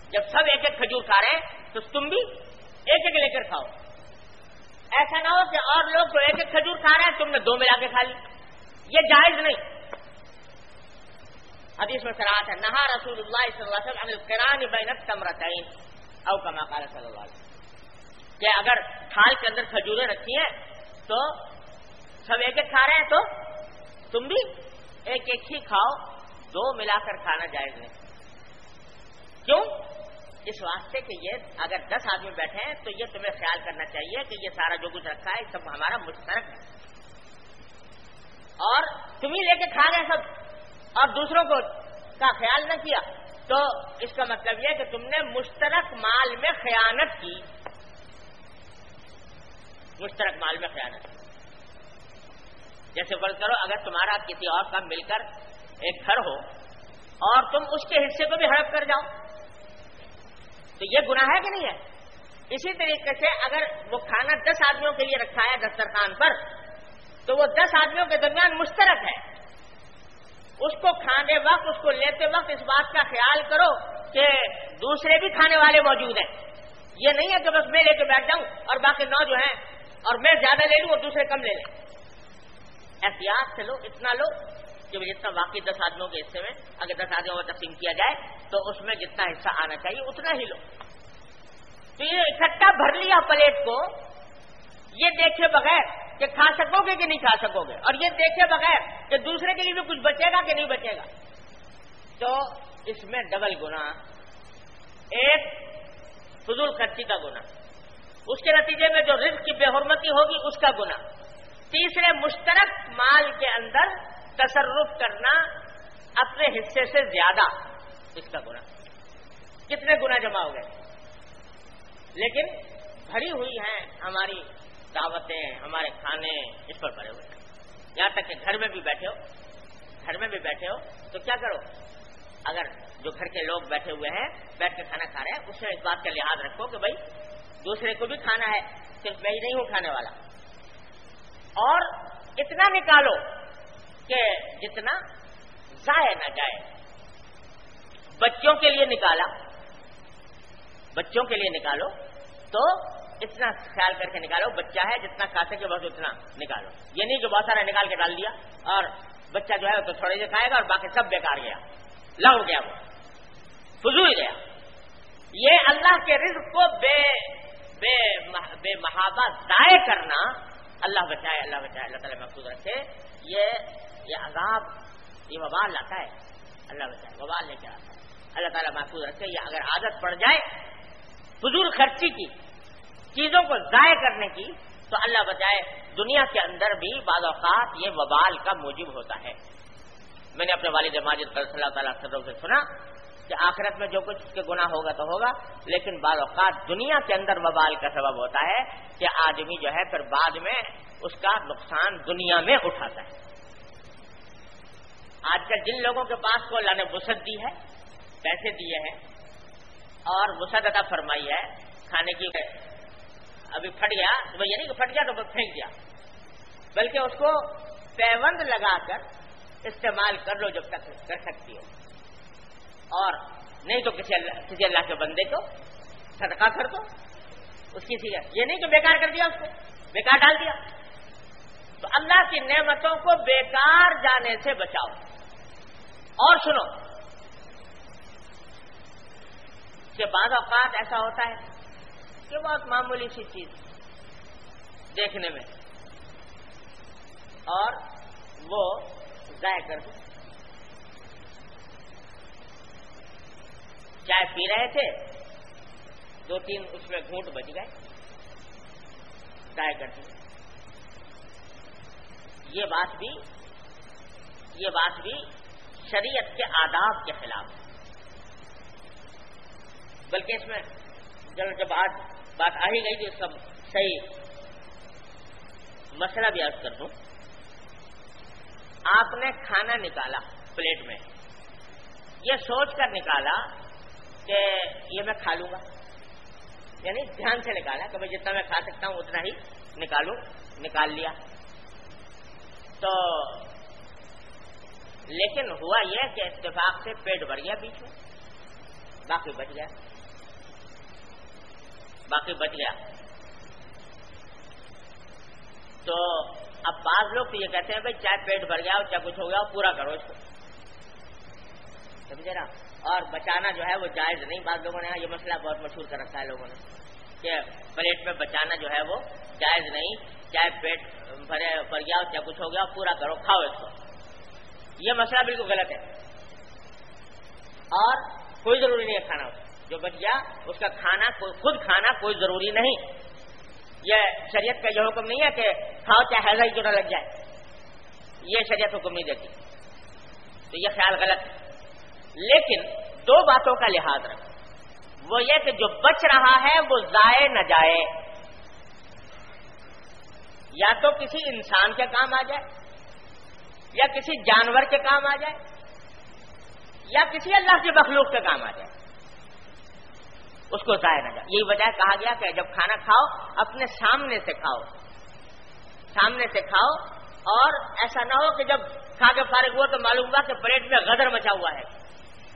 جب سب ایک ایک کھجور کھا رہے ہیں، تو تم بھی ایک ایک لے کر کھاؤ۔ ایسا نہ ہو کہ اور لوگ تو ایک ایک کھجور کھا رہے ہیں، تم نے دو ملا کے کھا لی۔ یہ جائز نہیں۔ حدیث میں سراہت ہے، نہا رسول اللہ صلی اللہ علیہ وسلم بینت تمرتین او کما قال صلی اللہ علیہ وسلم۔ کہ اگر تھال کے اندر کھجوریں رکھی ہیں، تو سب ایک ایک کھا رہے ہیں تو تم بھی ایک ایک ہی کھاؤ، دو ملا کر کھانا جائز نہیں کیوں؟ اس واسطے کہ یہ اگر دس آدمی بیٹھے ہیں تو یہ تمہیں خیال کرنا چاہیے کہ یہ سارا جو کچھ رکھا ہے سب ہمارا مشترک ہے۔ اور تم ہی لے کے کھا گئے سب۔ اور دوسروں کو کا خیال نہ کیا۔ تو اس کا مطلب یہ کہ تم نے مشترک مال میں خیانت کی۔ مشترک مال میں خیانت کی۔ جیسے فرض کرو، اگر تمہارا کسی اور کا مل کر ایک گھر ہو اور تم اس کے حصے کو بھی ہڑپ کر جاؤ، تو یہ گناہ ہے کہ نہیں ہے؟ اسی طریقے سے اگر وہ کھانا دس آدمیوں کے لیے رکھا ہے دسترخوان پر، تو وہ دس آدمیوں کے درمیان مشترک ہے۔ اس کو کھانے وقت، اس کو لیتے وقت اس بات کا خیال کرو کہ دوسرے بھی کھانے والے موجود ہیں۔ یہ نہیں ہے کہ بس میں لے کے بیٹھ جاؤں اور باقی نو جو ہیں اور میں زیادہ لے لوں اور دوسرے کم لے لیں۔ احتیاط سے لو، اتنا لو کہ جتنا واقعی دس آدمیوں کے حصے میں، اگر دس آدمیوں کو تقسیم کیا جائے تو اس میں جتنا حصہ آنا چاہیے اتنا ہی لو۔ تو یہ اکٹھا بھر لیا پلیٹ کو، یہ دیکھے بغیر کہ کھا سکو گے کہ نہیں کھا سکو گے، اور یہ دیکھے بغیر کہ دوسرے کے لیے بھی کچھ بچے گا کہ نہیں بچے گا۔ تو اس میں ڈبل گنا ایک فضول خرچی کا گنا اس کے نتیجے میں جو رزق کی بے حرمتی ہوگی، اس کا گنا تیسرے مشترک مال کے اندر تصرف کرنا اپنے حصے سے زیادہ۔ اس کا گنا کتنے گنا جمع ہو گئے؟ لیکن بھری ہوئی ہیں ہماری دعوتیں، ہمارے کھانے، اس پر بھرے ہوئے ہیں۔ یہاں تک کہ گھر میں بھی بیٹھے ہو۔ گھر میں بھی بیٹھے ہو تو کیا کرو؟ اگر جو گھر کے لوگ بیٹھے ہوئے ہیں، بیٹھ کے کھانا کھا رہے ہیں، اس میں اس بات کا لحاظ رکھو کہ بھائی دوسرے کو بھی کھانا ہے، صرف میں ہی نہیں ہوں کھانے والا۔ اور اتنا نکالو کہ جتنا ضائع نہ جائے۔ بچوں کے لیے نکالا۔ بچوں کے لیے نکالو تو اتنا خیال کر کے نکالو۔ بچہ ہے، جتنا کھا سکے بس اتنا نکالو۔ یہ نہیں کہ بہت سارا نکال کے ڈال دیا اور بچہ جو ہے تو تھوڑے سے کھائے گا اور باقی سب بیکار گیا۔ لڑ گیا وہ۔ فضول گیا۔ یہ اللہ کے رزق کو بے بے بے محابہ ضائع کرنا اللہ بچائے اللہ بچائے، اللہ تعالیٰ محفوظ رکھے۔ یہ یہ عذاب، یہ وبال لاتا ہے۔ اللہ بچائے، وبال لے کے آتا ہے۔ اللہ تعالیٰ محفوظ رکھے۔ یہ اگر عادت پڑ جائے، فضول خرچی کی، چیزوں کو ضائع کرنے کی، تو اللہ بچائے، دنیا کے اندر بھی بعض اوقات یہ وبال کا موجب ہوتا ہے۔ میں نے اپنے والد ماجد صلی اللہ تعالیٰ سے سنا کہ آخرت میں جو کچھ اس کے گناہ ہوگا تو ہوگا، لیکن بعض اوقات دنیا کے اندر وبال کا سبب ہوتا ہے کہ آدمی جو ہے پھر بعد میں اس کا نقصان دنیا میں اٹھاتا ہے۔ آج کل جن لوگوں کے پاس کو اللہ نے وسعت دی ہے، پیسے دیے ہیں، اور وسعت ادا فرمائی ہے، کھانے کی ابھی پھٹ گیا تو یہ نہیں کہ پھٹ گیا تو پھینک دیا۔ بلکہ اس کو پیوند لگا کر استعمال کر لو جب تک کر سکتی ہو۔ اور نہیں تو کسی اللہ کسی اللہ کے بندے کو صدقہ کر دو۔ اس کی سی یہ نہیں تو بیکار کر دیا اس کو، بیکار ڈال دیا۔ تو اللہ کی نعمتوں کو بیکار جانے سے بچاؤ۔ اور سنو، کہ بعض اوقات ایسا ہوتا ہے کہ بہت معمولی سی چیز دیکھنے میں اور وہ ضائع کر دو چائے پی رہے تھے، دو تین اس میں گھونٹ بچ گئے ضائع کر دیا یہ بات بھی، یہ بات بھی شریعت کے آداب کے خلاف۔ بلکہ اس میں جب جب آج بات آ ہی گئی تو سب صحیح مسئلہ بھی عرض کر دوں۔ آپ نے کھانا نکالا پلیٹ میں، یہ سوچ کر نکالا کہ یہ میں کھا لوں گا۔ یعنی دھیان سے نکالا کہ میں جتنا میں کھا سکتا ہوں اتنا ہی نکالوں، نکال لیا۔ تو لیکن ہوا یہ کہ اتفاق سے پیٹ بھر گیا بیچ میں۔ باقی بچ گیا۔ باقی بچ گیا۔ تو اب بعض لوگ تو یہ کہتے ہیں بھائی چاہے پیٹ بھر گیا ہو، چاہے کچھ ہو گیا ہو، پورا کرو اس کو۔ سمجھے نا؟ اور بچانا جو ہے وہ جائز نہیں، بعض لوگوں نے یہ مسئلہ بہت مشہور کر رکھا ہے لوگوں نے کہ پلیٹ میں بچانا جو ہے وہ جائز نہیں، چاہے پیٹ بھرے بھر گیا چاہے کچھ ہو گیا پورا کرو، کھاؤ اس کو۔ یہ مسئلہ بالکل غلط ہے۔ اور کوئی ضروری نہیں ہے کھانا۔ جو بچ گیا، اس کا کھانا خود کھانا کوئی ضروری نہیں۔ یہ شریعت کا یہ حکم نہیں ہے کہ کھاؤ چاہے ہی کیوں نہ لگ جائے۔ یہ شریعت حکم نہیں دیتی۔ تو یہ خیال غلط ہے۔ لیکن دو باتوں کا لحاظ رکھ۔ وہ یہ کہ جو بچ رہا ہے وہ ضائع نہ جائے۔ یا تو کسی انسان کے کام آ جائے، یا کسی جانور کے کام آ جائے، یا کسی اللہ کے مخلوق کے کام آ جائے۔ اس کو ضائع نہ جائے۔ یہی وجہ کہا گیا کہ جب کھانا کھاؤ، اپنے سامنے سے کھاؤ۔ سامنے سے کھاؤ اور ایسا نہ ہو کہ جب کھا کے فارغ ہوا تو معلوم ہوا کہ پلیٹ میں غدر مچا ہوا ہے۔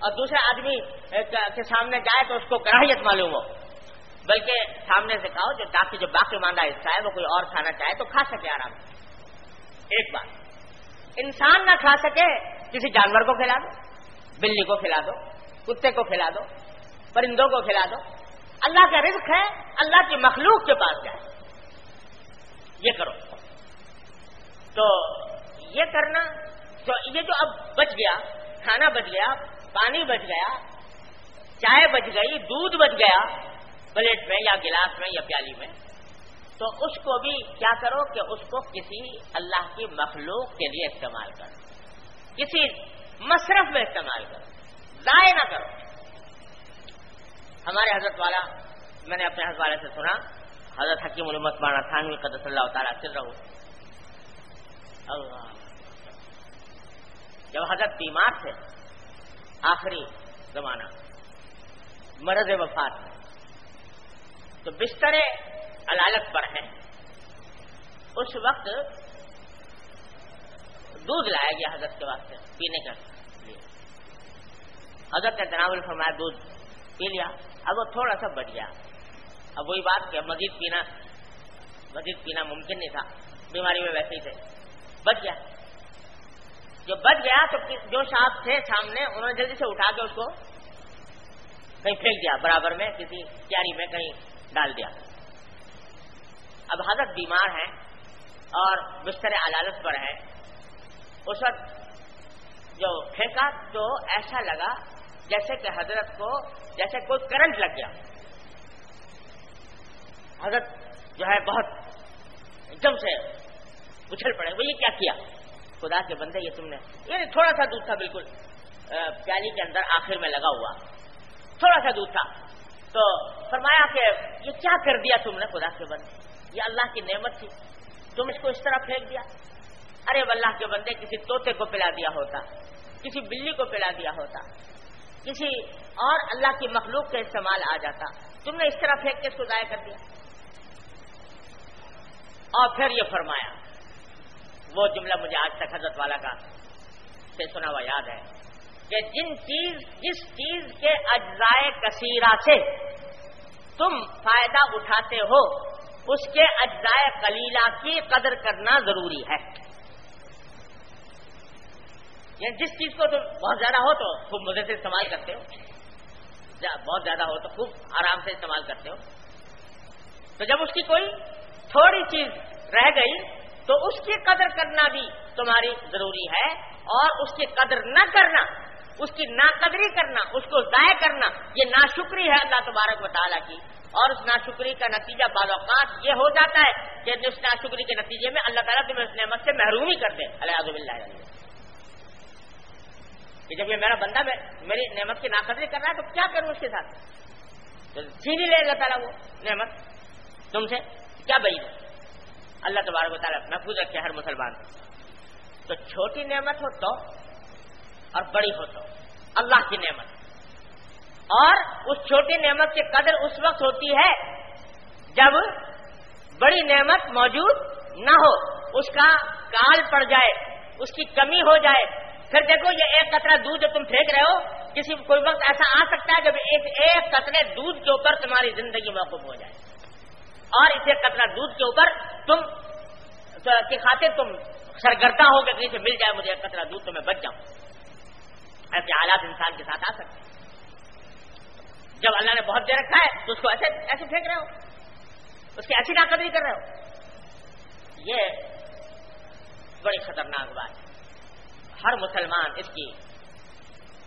اور دوسرے آدمی کے سامنے جائے تو اس کو کراہیت معلوم ہو۔ بلکہ سامنے سے کہو جو تاکہ جو باقی ماندہ حصہ ہے وہ کوئی اور کھانا چاہے تو کھا سکے آرام سے۔ ایک بات، انسان نہ کھا سکے، کسی جانور کو کھلا دو، بلی کو کھلا دو، کتے کو کھلا دو، پرندوں کو کھلا دو۔ اللہ کا رزق ہے، اللہ کی مخلوق کے پاس جائے۔ یہ کرو۔ تو یہ کرنا، تو یہ جو اب بچ گیا، کھانا بچ گیا پانی بچ گیا، چائے بچ گئی، دودھ بچ گیا، پلیٹ میں یا گلاس میں یا پیالی میں۔ تو اس کو بھی کیا کرو کہ اس کو کسی اللہ کی مخلوق کے لیے استعمال کرو۔ کسی مصرف میں استعمال کرو۔ ضائع نہ کرو۔ ہمارے حضرت والا، میں نے اپنے حضرت والے سے سنا، حضرت حکیم علمت مانا تھانوی قدر اللہ تعالیٰ چل رہا اللہ۔ جب حضرت بیمار تھے آخری زمانہ۔ مرض وفات۔ میں تو بستر علالت پر ہے اس وقت دودھ لایا گیا حضرت کے واسطے، پینے کا۔ لیے حضرت نے تناول فرمایا، دودھ پی لیا۔ اب وہ تھوڑا سا بڑھ گیا۔ اب وہی بات کہ مزید پینا مزید پینا ممکن نہیں تھا۔ بیماری میں ویسے ہی تھے۔ بچ گیا۔ جو بچ گیا تو جو صاحب تھے سامنے، انہوں نے جلدی سے اٹھا کے اس کو کہیں پھینک دیا، برابر میں کسی کیاری میں کہیں ڈال دیا۔ اب حضرت بیمار ہیں اور بستر عدالت پر ہے اس وقت جو پھینکا تو ایسا لگا جیسے کہ حضرت کو جیسے کوئی کرنٹ لگ گیا۔ حضرت جو ہے بہت ایک دم سے اچھل پڑے، وہ یہ کیا کیا؟ خدا کے بندے یہ تم نے یعنی تھوڑا سا دودھ تھا بالکل پیالی کے اندر آخر میں لگا ہوا۔ تھوڑا سا دودھ تھا۔ تو فرمایا کہ یہ کیا کر دیا تم نے خدا کے بندے؟ یہ اللہ کی نعمت تھی۔ تم اس کو اس طرح پھینک دیا۔ ارے اللہ کے بندے، کسی طوطے کو پلا دیا ہوتا، کسی بلی کو پلا دیا ہوتا۔ کسی اور اللہ کی مخلوق کا استعمال آ جاتا۔ تم نے اس طرح پھینک کے اس کو ضائع کر دیا۔ اور پھر یہ فرمایا وہ جملہ مجھے آج تک حضرت والا کا سے سنا ہوا یاد ہے کہ جن چیز، جس چیز کے اجزائے کثیرہ سے تم فائدہ اٹھاتے ہو، اس کے اجزائے کلیلہ کی قدر کرنا ضروری ہے۔ یعنی جس چیز کو تم بہت زیادہ ہو تو خوب مزے سے استعمال کرتے ہو۔ بہت زیادہ ہو تو خوب آرام سے استعمال کرتے ہو۔ تو جب اس کی کوئی تھوڑی چیز رہ گئی تو اس کی قدر کرنا بھی تمہاری ضروری ہے اور اس کی قدر نہ کرنا، اس کی ناقدری کرنا، اس کو ضائع کرنا، یہ ناشکری ہے اللہ تبارک و تعالیٰ کی۔ اور اس ناشکری کا نتیجہ بعض اوقات یہ ہو جاتا ہے کہ اس ناشکری کے نتیجے میں اللہ تعالیٰ تمہیں اس نعمت سے محرومی کر دے۔ الحمد اللہ کہ جب یہ میرا بندہ میری نعمت کی ناقدری کر رہا ہے تو کیا کروں اس کے ساتھ؟ تو چھین لے اللہ تعالیٰ وہ نعمت۔ تم سے کیا بھائی اللہ تبارک و تعالیٰ محفوظ رکھے ہر مسلمان تو چھوٹی نعمت ہو تو اور بڑی ہو تو۔ اللہ کی نعمت۔ اور اس چھوٹی نعمت کی قدر اس وقت ہوتی ہے جب بڑی نعمت موجود نہ ہو، اس کا کال پڑ جائے، اس کی کمی ہو جائے۔ پھر دیکھو، یہ ایک قطرہ دودھ جو تم پھینک رہے ہو، کسی کوئی وقت ایسا آ سکتا ہے جب ایک ایک قطرے دودھ کے اوپر تمہاری زندگی موقف ہو جائے۔ اور اسے قطرہ دودھ کے اوپر تم کے خاطر تم سرگردہ ہو کے کہیں سے مل جائے مجھے قطرہ دودھ تو میں بچ جاؤں۔ ایسے حالات انسان کے ساتھ آ سکتے جب اللہ نے بہت دیر رکھا ہے تو اس کو ایسے ایسے پھینک رہے ہو۔ اس کی ایسی ناقدری کر رہے ہو۔ یہ بڑی خطرناک بات ہے۔ ہر مسلمان اس کی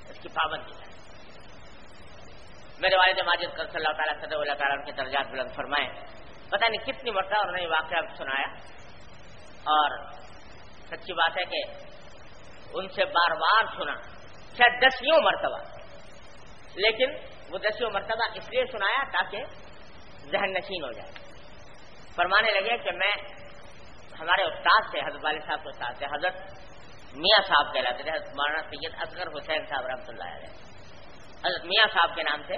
اس کی پابندی ہے میرے والد ماجد کر صلی اللہ تعالیٰ صدر اللہ تعالیٰ کے درجات بلند فرمائے۔ پتہ نہیں کتنی مرتبہ انہوں نے واقعہ سنایا۔ اور سچی بات ہے کہ ان سے بار بار سنا۔ شاید دسیوں مرتبہ۔ لیکن وہ دسیوں مرتبہ اس لیے سنایا تاکہ ذہن نشین ہو جائے۔ فرمانے لگے کہ میں ہمارے استاد سے حضرت والد صاحب کے استاد سے حضرت میاں صاحب کہلاتے تھے مولانا سید اصغر حسین صاحب رحمۃ اللہ علیہ۔ حضرت میاں صاحب کے نام سے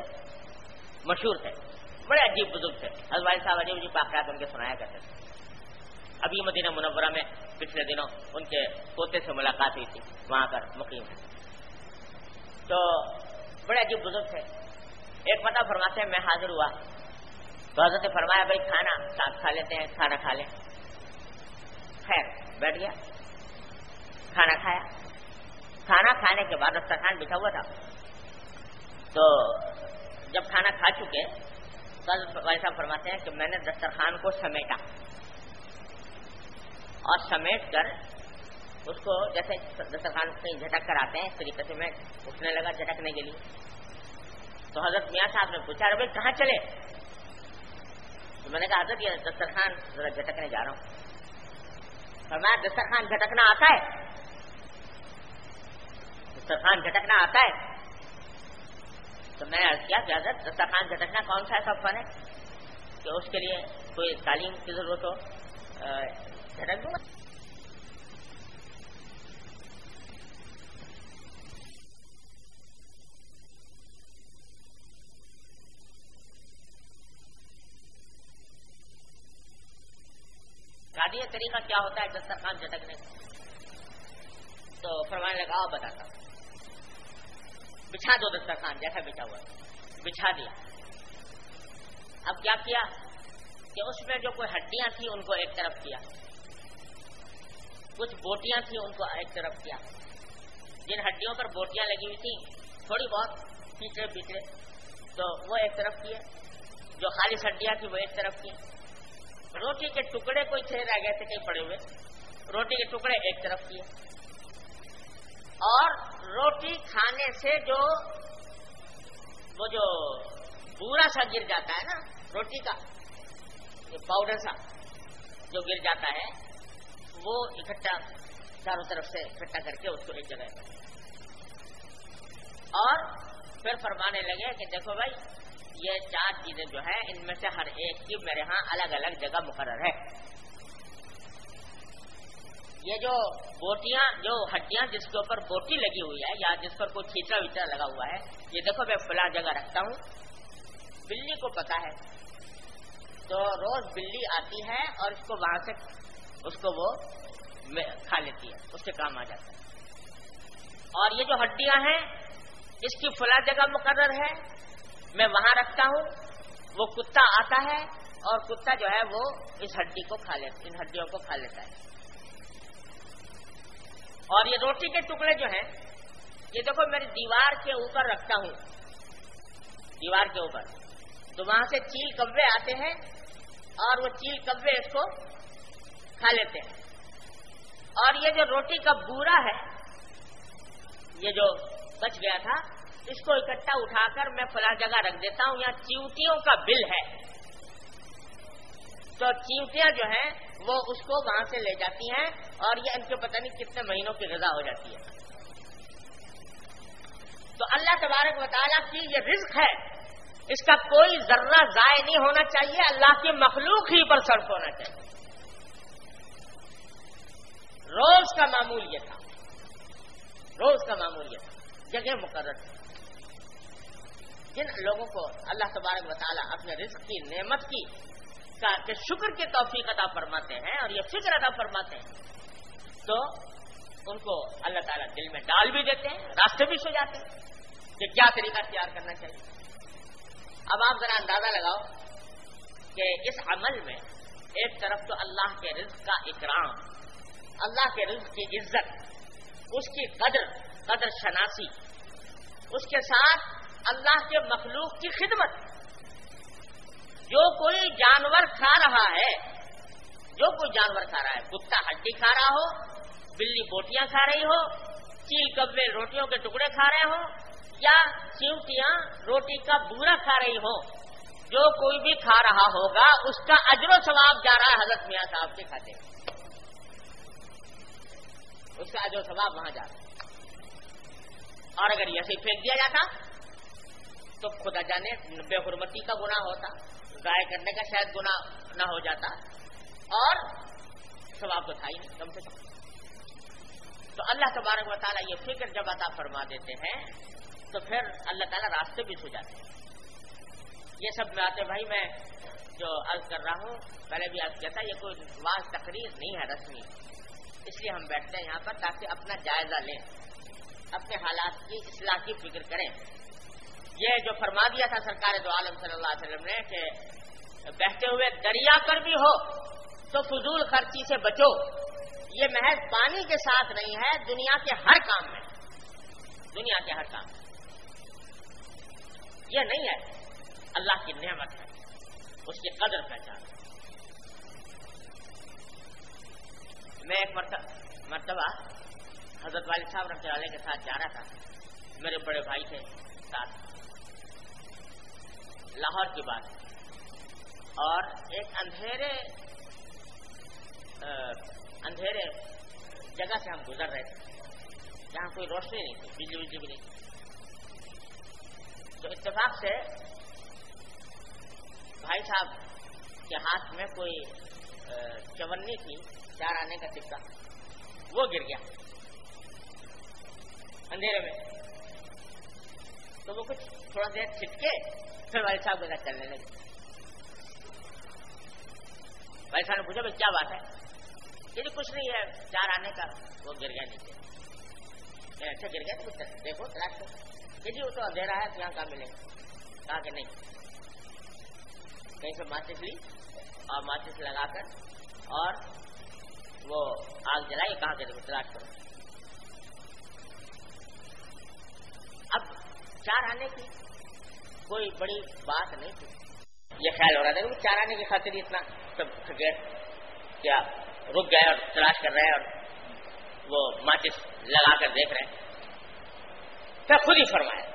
مشہور تھے۔ بڑے عجیب بزرگ تھے۔ حضرت والد صاحب عجیب عجیب واقعات ان کے سنایا کرتے تھے۔ ابھی مدینہ منورہ میں پچھلے دنوں ان کے پوتے سے ملاقات ہوئی تھی، وہاں پر مقیم ہے۔ تو بڑے عجیب بزرگ تھے۔ ایک پتہ فرماتے ہیں، میں حاضر ہوا۔ تو حضرت فرمایا، بھائی کھانا ساتھ کھا لیتے ہیں، کھانا کھا لیں۔ خیر، بیٹھ گیا۔ کھانا کھایا۔ کھانا کھانے کے بعد دسترخوان بچھا ہوا تھا۔ تو جب کھانا کھا چکے تو بھائی صاحب فرماتے ہیں کہ میں نے دسترخوان کو سمیٹا اور سمیٹ کر اس کو جیسے دسترخوان کہیں جھٹک کر آتے ہیں اس طریقے سے میں اٹھنے لگا، جھٹکنے کے لیے۔ تو حضرت میاں صاحب نے پوچھا بھائی، کہاں چلے؟ تو میں نے کہا، حضرت یہ دسترخوان ذرا جھٹکنے جا رہا ہوں۔ فرمایا، دسترخوان جھٹکنا آتا ہے۔ دسترخوان جھٹکنا آتا ہے۔ تو میں نے کیا کہ حضرت دسترخوان جھٹکنا کون سا ایسا فن ہے کہ اس کے لیے کوئی تعلیم کی ضرورت ہو؟ جھٹک دوں یہ طریقہ کیا ہوتا ہے دسترخوان جھٹکنے کا؟ تو فرمانے لگا آپ بتاتا بچھا دو دسترخوان جیسا بچھا ہوا بچھا دیا۔ اب کیا کیا؟ کہ اس میں جو کوئی ہڈیاں تھیں، ان کو ایک طرف کیا۔ کچھ بوٹیاں تھیں، ان کو ایک طرف کیا۔ جن ہڈیوں پر بوٹیاں لگی ہوئی تھیں، تھوڑی بہت پیچھے پیچھے تو وہ ایک طرف کیے۔ جو خالی ہڈیاں تھیں، وہ ایک طرف کی روٹی کے ٹکڑے کوئی تھے، رہ گئے تھے کہیں پڑے ہوئے۔ روٹی کے ٹکڑے ایک طرف کیے۔ اور روٹی کھانے سے جو وہ جو پورا سا گر جاتا ہے نا، روٹی کا پاؤڈر سا جو گر جاتا ہے، وہ اکٹھا چاروں طرف سے اکٹھا کر کے اس کو ایک جگہ اور پھر فرمانے لگے کہ دیکھو بھائی، یہ چار چیزیں جو ہیں، ان میں سے ہر ایک کی میرے ہاں الگ الگ جگہ مقرر ہے۔ یہ جو بوٹیاں، جو ہڈیاں جس کے اوپر بوٹی لگی ہوئی ہے یا جس پر کوئی کھیچا ویچا لگا ہوا ہے، یہ دیکھو میں فلاں جگہ رکھتا ہوں۔ بلی کو پتا ہے۔ تو روز بلی آتی ہے اور اس کو وہاں سے اس کو وہ کھا لیتی ہے، اس سے کام آ جاتا ہے۔ اور یہ جو ہڈیاں ہیں، اس کی فلاں جگہ مقرر ہے۔ میں وہاں رکھتا ہوں، وہ کتا آتا ہے اور کتا جو ہے وہ اس ہڈی کو کھا لیتا ان ہڈیوں کو کھا لیتا ہے۔ اور یہ روٹی کے ٹکڑے جو ہیں، یہ دیکھو میری دیوار کے اوپر رکھتا ہوں۔ دیوار کے اوپر۔ تو وہاں سے چیل کبے آتے ہیں اور وہ چیل کبے اس کو کھا لیتے ہیں۔ اور یہ جو روٹی کا بورا ہے، یہ جو بچ گیا تھا، اس کو اکٹھا اٹھا کر میں فلاں جگہ رکھ دیتا ہوں۔ یہاں چیوٹیوں کا بل ہے۔ تو چیوٹیاں جو ہیں وہ اس کو وہاں سے لے جاتی ہیں اور یہ ان کے پتہ نہیں کتنے مہینوں کی غذا ہو جاتی ہے۔ تو اللہ تبارک مطالعہ کی یہ رزق ہے۔ اس کا کوئی ذرہ ضائع نہیں ہونا چاہیے، اللہ کی مخلوق ہی پر صرف ہونا چاہیے۔ روز کا معمول یہ تھا۔ روز کا معمول یہ تھا۔ جگہ مقرر تھی۔ جن لوگوں کو اللہ تبارک تعالیٰ اپنے رزق کی نعمت کی کہ شکر کے توفیق ادا فرماتے ہیں اور یہ فکر ادا فرماتے ہیں، تو ان کو اللہ تعالیٰ دل میں ڈال بھی دیتے ہیں، راستے بھی سو جاتے ہیں کہ کیا طریقہ تیار کرنا چاہیے۔ اب آپ ذرا اندازہ لگاؤ کہ اس عمل میں ایک طرف تو اللہ کے رزق کا اکرام، اللہ کے رزق کی عزت، اس کی قدر قدر شناسی، اس کے ساتھ اللہ کے مخلوق کی خدمت۔ جو کوئی جانور کھا رہا ہے، جو کوئی جانور کھا رہا ہے، کتا، ہڈی کھا رہا ہو، بلی بوٹیاں کھا رہی ہو، چیل کبے روٹیوں کے ٹکڑے کھا رہے ہوں یا چیوٹیاں روٹی کا بورا کھا رہی ہو، جو کوئی بھی کھا رہا ہوگا، اس کا اجر و ثواب جا رہا ہے، حضرت میاں صاحب کے کھاتے اس کا اجر و ثواب وہاں جا رہا ہے۔ اور اگر ایسے پھینک دیا جاتا، تو خدا جانے بے حرمتی کا گناہ ہوتا۔ ضائع کرنے کا شاید گنا نہ ہو جاتا اور ثواب تو تھا ہی نہیں، کم سے کم۔ تو اللہ تبارک و تعالیٰ یہ فکر جب عطا فرما دیتے ہیں، تو پھر اللہ تعالیٰ راستے بھی سو جاتے ہیں۔ یہ سب میں آتے بھائی، میں جو عرض کر رہا ہوں، پہلے بھی عرض کیا تھا، یہ کوئی واضح تقریر نہیں ہے رسمی۔ اس لیے ہم بیٹھتے ہیں یہاں پر تاکہ اپنا جائزہ لیں، اپنے حالات کی اصلاح کی فکر کریں۔ یہ جو فرما دیا تھا سرکار دو عالم صلی اللہ علیہ وسلم نے کہ بہتے ہوئے دریا پر بھی ہو تو فضول خرچی سے بچو۔ یہ محض پانی کے ساتھ نہیں ہے، دنیا کے ہر کام میں۔ دنیا کے ہر کام۔ یہ نہیں ہے۔ اللہ کی نعمت ہے۔ اس کی قدر پہچان۔ میں ایک مرتبہ حضرت والد صاحب رحمۃ اللہ کے ساتھ جا رہا تھا۔ میرے بڑے بھائی تھے ساتھ۔ لاہور کی بات اور ایک اندھیرے اندھیرے جگہ سے ہم گزر رہے تھے۔ جہاں کوئی روشنی نہیں تھی، بجلی بجلی بھی نہیں تھی۔ تو اتفاق سے بھائی صاحب کے ہاتھ میں کوئی چونی تھی، چار آنے کا سکہ وہ گر گیا۔ اندھیرے میں۔ تو وہ کچھ تھوڑا دیر چھٹکے، پھر بھائی صاحب کے ساتھ چلنے لگے۔ بھائی صاحب نے پوچھا، بھائی کیا بات ہے؟ یہ کچھ نہیں ہے، چار آنے کا، وہ گر گیا نیچے۔ اچھا گر گیا تو دیکھو تلاش کرو۔ جی وہ تو اندھیرا ہے، یہاں کہاں ملے کہا کہ نہیں۔ کہیں سے ماچس لی اور ماچس لگا کر اور وہ آگ جلائی کہاں کے دیکھو تلاش کرو اب چار آنے کی کوئی بڑی بات نہیں تھی۔ یہ خیال ہو رہا تھا کہ چار آنے کی خاطر اتنا سب کیا رک گئے اور تلاش کر رہے ہیں اور وہ ماچس لگا کر دیکھ رہے ہیں۔ پھر خود ہی فرمایا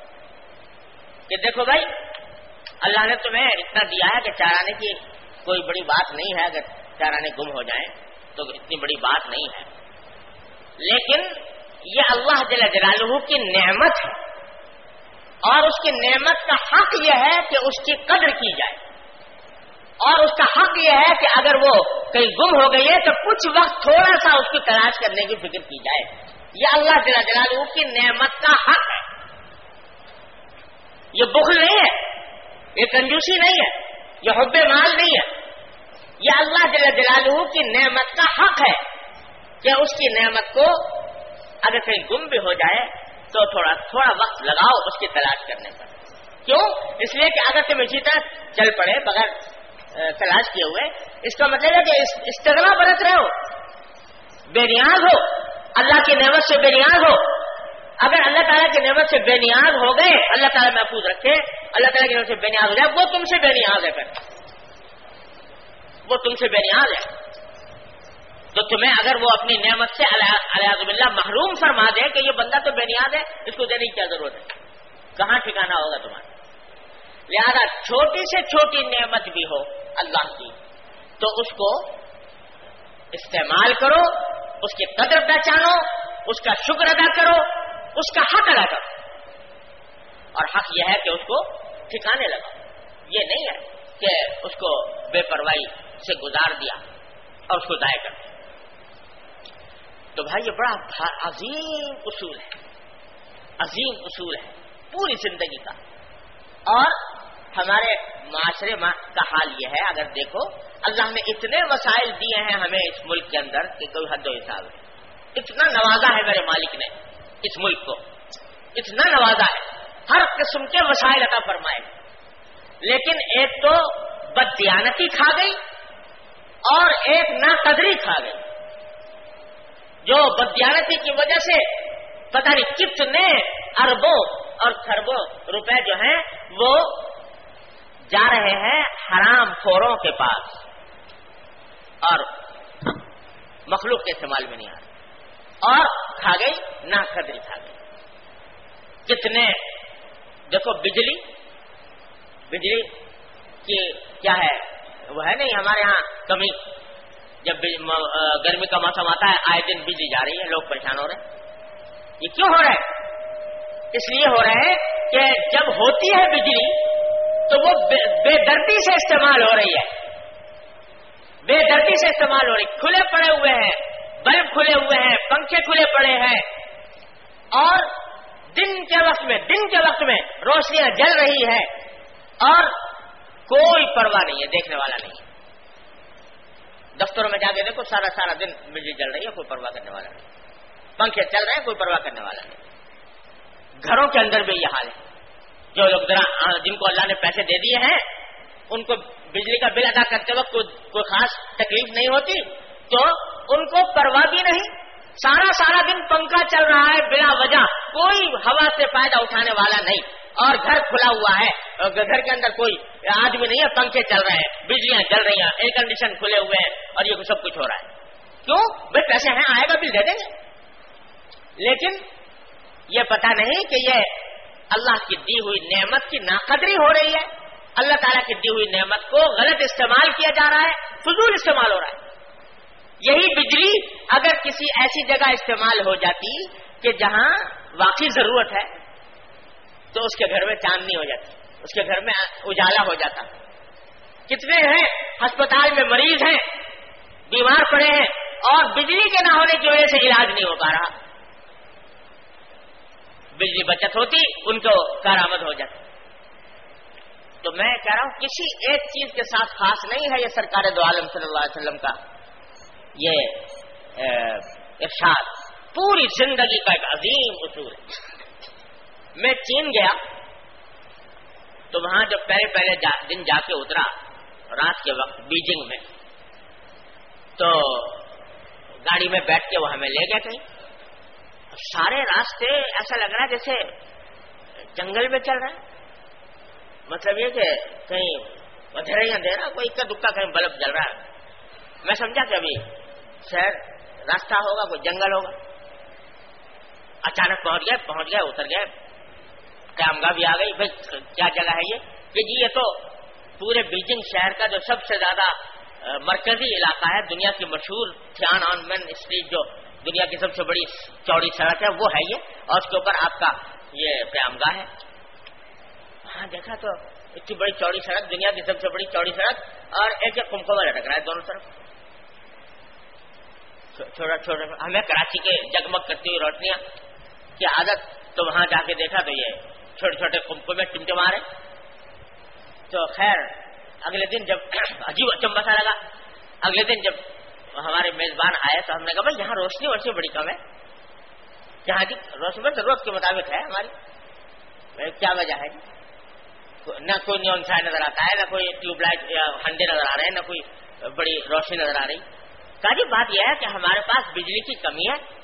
کہ دیکھو بھائی، اللہ نے تمہیں اتنا دیا ہے کہ چارانے کی کوئی بڑی بات نہیں ہے۔ اگر چارانے گم ہو جائیں تو اتنی بڑی بات نہیں ہے۔ لیکن یہ اللہ جل جلالہ کی نعمت ہے۔ اور اس کی نعمت کا حق یہ ہے کہ اس کی قدر کی جائے۔ اور اس کا حق یہ ہے کہ اگر وہ کہیں گم ہو گئی ہے تو کچھ وقت تھوڑا سا اس کی تلاش کرنے کی فکر کی جائے۔ یہ اللہ جلا جلال کی نعمت کا حق ہے۔ یہ بخل نہیں ہے، یہ کنجوسی نہیں ہے، یہ حب مال نہیں ہے۔ یہ اللہ جل جلال کی نعمت کا حق ہے کہ اس کی نعمت کو اگر کہیں گم بھی ہو جائے تو تھوڑا تھوڑا وقت لگاؤ اس کی تلاش کرنے پر۔ کیوں؟ اس لیے کہ اگر تم اسی طرح چل پڑے بغیر تلاش کیے ہوئے، اس کا مطلب ہے کہ استغنا برت رہے ہو بے نیاز ہو۔ اللہ کی نعمت سے بے نیاز ہو۔ اگر اللہ تعالیٰ کی نعمت سے بے نیاز ہو گئے، اللہ تعالیٰ محفوظ رکھے، اللہ تعالیٰ کی نعمت سے بے نیاز ہو جائے وہ تم سے بے نیاز ہے۔ پھر وہ تم سے بے نیاز ہے۔ تو تمہیں اگر وہ اپنی نعمت سے الیاز اللہ محروم فرما دے کہ یہ بندہ تو بے ہے، اس کو دینے کی کیا ضرورت ہے؟ کہاں ٹھکانا ہوگا تمہارا؟ لہذا چھوٹی سے چھوٹی نعمت بھی ہو اللہ کی، تو اس کو استعمال کرو، اس کی قدر پہچانو، اس کا شکر ادا کرو، اس کا حق ادا کرو۔ اور حق یہ ہے کہ اس کو ٹھکانے لگاؤ۔ یہ نہیں ہے کہ اس کو بے پرواہی سے گزار دیا اور اس کو ضائع کر دیا۔ تو بھائی یہ بڑا عظیم اصول ہے۔ عظیم اصول ہے۔ پوری زندگی کا۔ اور ہمارے معاشرے کا حال یہ ہے، اگر دیکھو، اللہ نے اتنے وسائل دیے ہیں ہمیں اس ملک کے اندر کہ کوئی حد و حساب ہے اتنا نوازا ہے میرے مالک نے اس ملک کو۔ اتنا نوازا ہے۔ ہر قسم کے وسائل عطا فرمائے۔ لیکن ایک تو بدیانتی کھا گئی اور ایک ناقدری کھا گئی۔ جو بدیانتی کی وجہ سے پتہ نہیں کتنے اربوں اور خربوں روپے جو ہیں وہ جا رہے ہیں حرام خوروں کے پاس اور مخلوق کے استعمال میں نہیں آ رہے۔ اور کھا گئی، نہ قدری کھا گئی۔ کتنے؟ دیکھو، بجلی بجلی کی کیا ہے؟ وہ ہے نہیں، ہمارے ہاں کمی۔ جب گرمی کا موسم آتا ہے، آئے دن بجلی جا رہی ہے، لوگ پریشان ہو رہے ہیں۔ یہ کیوں ہو رہا ہے؟ اس لیے ہو رہا ہے کہ جب ہوتی ہے بجلی، تو وہ بے دردی سے استعمال ہو رہی ہے۔ بے دردی سے استعمال ہو رہی کھلے پڑے ہوئے ہیں، بلب کھلے ہوئے ہیں، پنکھے کھلے پڑے ہیں۔ اور دن کے وقت میں، دن کے وقت میں روشنیاں جل رہی ہے اور کوئی پرواہ نہیں ہے، دیکھنے والا نہیں ہے۔ دفتروں میں جا کے دیکھو، سارا سارا دن بجلی جل رہی ہے، کوئی پرواہ کرنے والا نہیں۔ پنکھے چل رہے ہیں، کوئی پرواہ کرنے والا نہیں۔ گھروں کے اندر بھی یہ حال ہے۔ جو لوگ ذرا جن کو اللہ نے پیسے دے دیے ہیں، ان کو بجلی کا بل ادا کرتے وقت کوئی خاص تکلیف نہیں ہوتی، تو ان کو پرواہ بھی نہیں۔ سارا سارا دن پنکھا چل رہا ہے بلا وجہ، کوئی ہوا سے فائدہ اٹھانے والا نہیں۔ اور گھر کھلا ہوا ہے۔ گھر کے اندر کوئی آدمی نہیں ہے، پنکھے چل رہے ہیں، بجلیاں چل رہی ہیں ایئر کنڈیشن کھلے ہوئے ہیں اور یہ سب کچھ ہو رہا ہے۔ کیوں؟ بھائی پیسے ہیں، آئے گا، بل دے دیں گے۔ لیکن یہ پتا نہیں کہ یہ اللہ کی دی ہوئی نعمت کی ناقدری ہو رہی ہے۔ اللہ تعالیٰ کی دی ہوئی نعمت کو غلط استعمال کیا جا رہا ہے، فضول استعمال ہو رہا ہے۔ یہی بجلی اگر کسی ایسی جگہ استعمال ہو جاتی کہ جہاں واقعی ضرورت ہے تو اس کے گھر میں چاندنی ہو جاتی، اس کے گھر میں اجالا ہو جاتا۔ کتنے ہیں؟ ہسپتال میں مریض ہیں، بیمار پڑے ہیں اور بجلی کے نہ ہونے کی وجہ سے علاج نہیں ہو پا رہا۔ بجلی بچت ہوتی، ان کو کارآمد ہو جاتی تو میں کہہ رہا ہوں، کسی ایک چیز کے ساتھ خاص نہیں ہے یہ سرکار دو عالم صلی اللہ علیہ وسلم کا۔ یہ ارشاد۔ پوری زندگی کا ایک عظیم اصول ہے۔ میں چین گیا تو وہاں جب پہلے پہلے جا دن جا کے اترا، رات کے وقت بیجنگ میں، تو گاڑی میں بیٹھ کے وہ ہمیں لے گئے کہیں۔ سارے راستے ایسا لگ رہا ہے جیسے جنگل میں چل رہا ہے۔ مطلب یہ کہ کہیں ودھیریاں دے رہا، کوئی اکا دکا کہیں بلب جل رہا ہے۔ میں سمجھا کہ ابھی شہر راستہ ہوگا، کوئی جنگل ہوگا۔ اچانک پہنچ گئے پہنچ گئے، اتر گئے۔ کامگاہ بھی آ گئی بھائی کیا جگہ ہے یہ؟ کہ جی یہ تو پورے بیجنگ شہر کا جو سب سے زیادہ مرکزی علاقہ ہے، دنیا کی مشہور تھیان آن مین اسٹریٹ جو دنیا کی سب سے بڑی چوڑی سڑک ہے، وہ ہے یہ۔ اور اس کے اوپر آپ کا یہ قیامگاہ ہے۔ ہاں دیکھا تو اتنی بڑی چوڑی سڑک، دنیا کی سب سے بڑی چوڑی سڑک، اور ایک ایک کمکما لٹک رہا ہے دونوں طرف۔ چھوٹا چھوٹا ہمیں کراچی کے جگمگ کرتی ہوئی روشنیاں، کی عادت تو وہاں جا کے دیکھا تو یہ چھوٹے چھوٹے کمکمے ٹمٹما رہے تو خیر، اگلے دن جب عجیب اچمبا سا لگا۔ اگلے دن جب ہمارے میزبان آئے تو ہم نے کہا، بھائی، یہاں روشنی ویسے بڑی کم ہے۔ جہاں جی روشنی ضرورت کے مطابق ہے ہماری۔ کیا وجہ ہے جی؟ نہ کوئی نیون سائن نظر آتا ہے، نہ کوئی ٹیوب لائٹ یا ہنڈے نظر آ رہے ہیں، نہ کوئی بڑی روشنی نظر آ رہی۔ جی بات یہ ہے کہ ہمارے پاس بجلی کی کمی ہے۔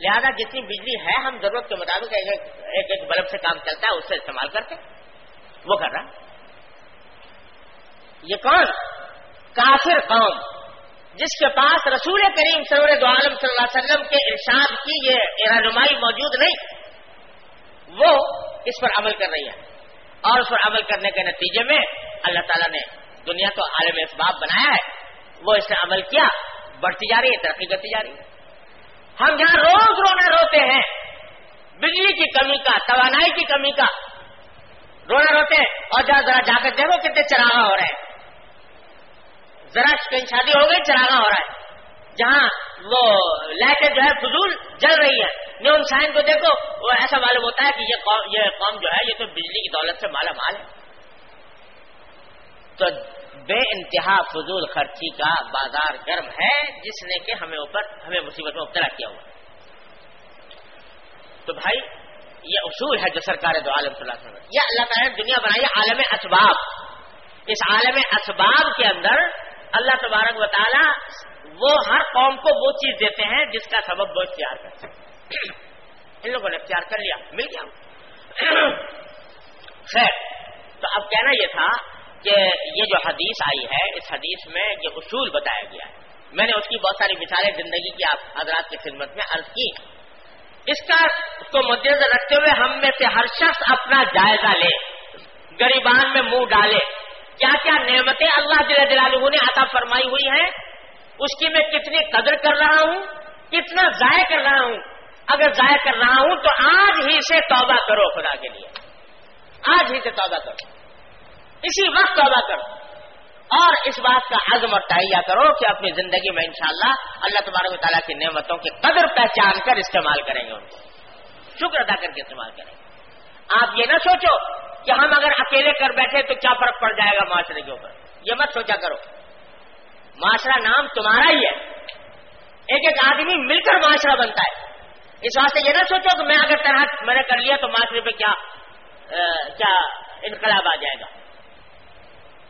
لہذا جتنی بجلی ہے ہم ضرورت کے مطابق ایک ایک بلب سے کام چلتا ہے، اس سے استعمال کرتے وہ کر رہا۔ یہ کون؟ کافر قوم، جس کے پاس رسول کریم سرور دو عالم صلی اللہ علیہ وسلم کے ارشاد کی یہ رہنمائی موجود نہیں، وہ اس پر عمل کر رہی ہے۔ اور اس پر عمل کرنے کے نتیجے میں اللہ تعالیٰ نے دنیا کو عالم اسباب بنایا ہے۔ وہ اس نے عمل کیا، بڑھتی جا رہی ہے، ترقی کرتی جا رہی ہے۔ ہم جہاں روز رونا روتے ہیں، بجلی کی کمی کا، توانائی کی کمی کا، رونا روتے ہیں۔ اور جہاں ذرا جا کر دیکھو کتنے چراغا ہو رہے ہیں۔ ذرا کہیں شادی ہو گئی چراغا ہو رہا ہے۔ جہاں وہ لائٹیں جو ہے، فضول جل رہی ہے نیون سائن کو دیکھو، وہ ایسا معلوم ہوتا ہے کہ یہ قوم یہ قوم جو ہے، یہ تو بجلی کی دولت سے مالا مال ہے۔ تو بے انتہا فضول خرچی کا بازار گرم ہے، جس نے کہ ہمیں اوپر، ہمیں مصیبت میں مبتلا کیا ہوا۔ تو بھائی، یہ اصول ہے جو سرکار دو عالم صلی اللہ علیہ وسلم یہ اللہ تعالیٰ نے دنیا بنائی عالم اسباب۔ اس عالم اسباب کے اندر اللہ تبارک و تعالی وہ ہر قوم کو وہ چیز دیتے ہیں جس کا سبب وہ اختیار کرتے ہیں۔ ان لوگوں نے اختیار کر لیا، مل گیا۔ خیر، تو اب کہنا یہ تھا کہ یہ جو حدیث آئی ہے، اس حدیث میں یہ اصول بتایا گیا ہے۔ میں نے اس کی بہت ساری مثالیں زندگی کی حضرات کی خدمت میں عرض کی اس کا کو مد نظر رکھتے ہوئے ہم میں سے ہر شخص اپنا جائزہ لے، گریبان میں منہ ڈالے۔ کیا کیا نعمتیں اللہ جل جلالہ نے عطا فرمائی ہوئی ہیں؟ اس کی میں کتنی قدر کر رہا ہوں؟ کتنا ضائع کر رہا ہوں؟ اگر ضائع کر رہا ہوں تو آج ہی سے توبہ کرو خدا کے لیے۔ آج ہی سے توبہ کرو۔ اسی وقت توبہ کرو اور اس بات کا عزم اور تہیا کرو کہ اپنی زندگی میں انشاءاللہ اللہ تبارک و تعالیٰ کی نعمتوں کی قدر پہچان کر استعمال کریں گے ان کو۔ شکر ادا کر کے استعمال کریں گے۔ آپ یہ نہ سوچو کہ ہم اگر اکیلے کر بیٹھے تو کیا فرق پڑ جائے گا معاشرے کے اوپر؟ یہ مت سوچا کرو۔ معاشرہ نام تمہارا ہی ہے۔ ایک ایک آدمی مل کر معاشرہ بنتا ہے۔ اس واسطے یہ نہ سوچو کہ میں اگر طرح میں نے کر لیا تو معاشرے پہ کیا کیا انقلاب آ جائے گا۔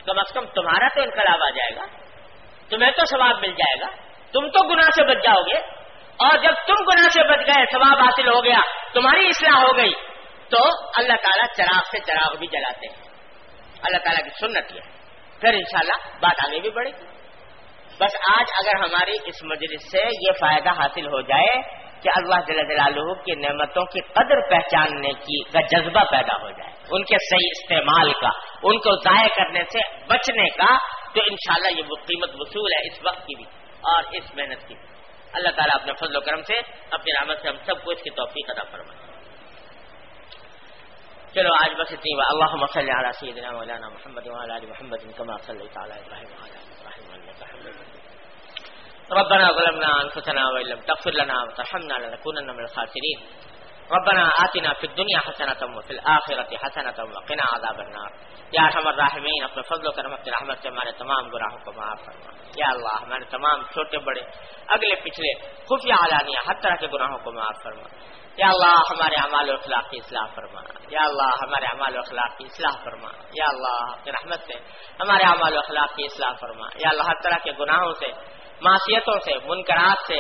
کم از کم تمہارا تو انقلاب آ جائے گا۔ تمہیں تو ثواب مل جائے گا۔ تم تو گناہ سے بچ جاؤ گے۔ اور جب تم گناہ سے بچ گئے، ثواب حاصل ہو گیا، تمہاری اصلاح ہو گئی، تو اللہ تعالیٰ چراغ سے چراغ بھی جلاتے ہیں۔ اللہ تعالیٰ کی سنت ہے۔ پھر انشاءاللہ بات آگے بھی بڑھے گی۔ بس آج اگر ہماری اس مجلس سے یہ فائدہ حاصل ہو جائے کہ اللہ جل جلالہ کی نعمتوں کی قدر پہچاننے کی کا جذبہ پیدا ہو جائے، ان کے صحیح استعمال کا، ان کو ضائع کرنے سے بچنے کا، تو انشاءاللہ یہ وہ قیمت وصول ہے اس وقت کی بھی اور اس محنت کی بھی۔ اللہ تعالیٰ اپنے فضل و کرم سے اپنی رحمت سے ہم سب کو اس کی توفیق ادا فرمائے۔ چلو آج بس اتنی اللہ صلی علی سیدنا مولانا محمد محمد كما صليت على ابراهيم ربنا ظلمنا انفسنا وان لم تغفر لنا وترحمنا لنكونن من الخاسرين. ربنا آتنا في الدنيا حسنة وفي الآخرة حسنة وقنا عذاب النار. یا ارحم الراحمین اپنے فضل و کرم اپنی رحمت سے ہمارے تمام گناہوں کو معاف فرما. یا اللہ ہمارے تمام چھوٹے بڑے، اگلے پچھلے خفیہ علانیہ ہر طرح کے گناہوں کو معاف فرما. یا اللہ، ہمارے اعمال و اخلاق کی اصلاح فرما. یا اللہ، ہمارے اعمال و اخلاق کی اصلاح فرما. یا اللہ اپنی رحمت سے ہمارے اعمال و اخلاق کی اصلاح فرما. یا اللہ، ہر طرح کے گناہوں سے معاشیتوں سے، منکرات سے،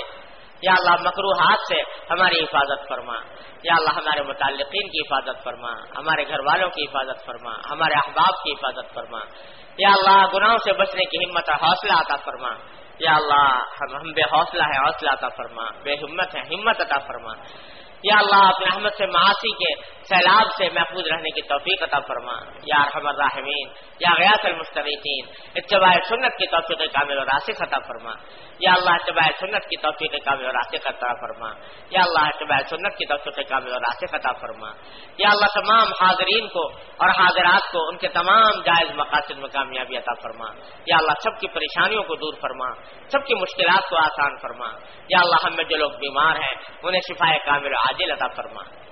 یا اللہ مکروحات سے ہماری حفاظت فرما۔ یا اللہ ہمارے متعلقین کی حفاظت فرما، ہمارے گھر والوں کی حفاظت فرما، ہمارے احباب کی حفاظت فرما۔ یا اللہ گناہوں سے بچنے کی ہمت اور حوصلہ عطا فرما۔ یا اللہ ہم بے حوصلہ ہے حوصلہ عطا فرما، بے ہمت ہے ہمت عطا فرما۔ یا اللہ اپنے احمد سے معاشی کے سیلاب سے محفوظ رہنے کی توفیق عطا فرما۔ یا رحم الرحمین یا غیاث المستقین اتباع سنت کی توفیق کامل و راسک عطا فرما۔ یا اللہ اتباع سنت کی توفیق کامل و راسک عطا فرما۔ یا اللہ اتباع سنت کی توفیق کامل و راسک عطا فرما۔ یا اللہ تمام حاضرین کو اور حاضرات کو ان کے تمام جائز مقاصد میں کامیابی عطا فرما۔ یا اللہ سب کی پریشانیوں کو دور فرما۔ سب کی مشکلات کو آسان فرما۔ یا اللہ ہم میں جو لوگ بیمار ہیں، انہیں شفا کامل عاجل عطا فرما۔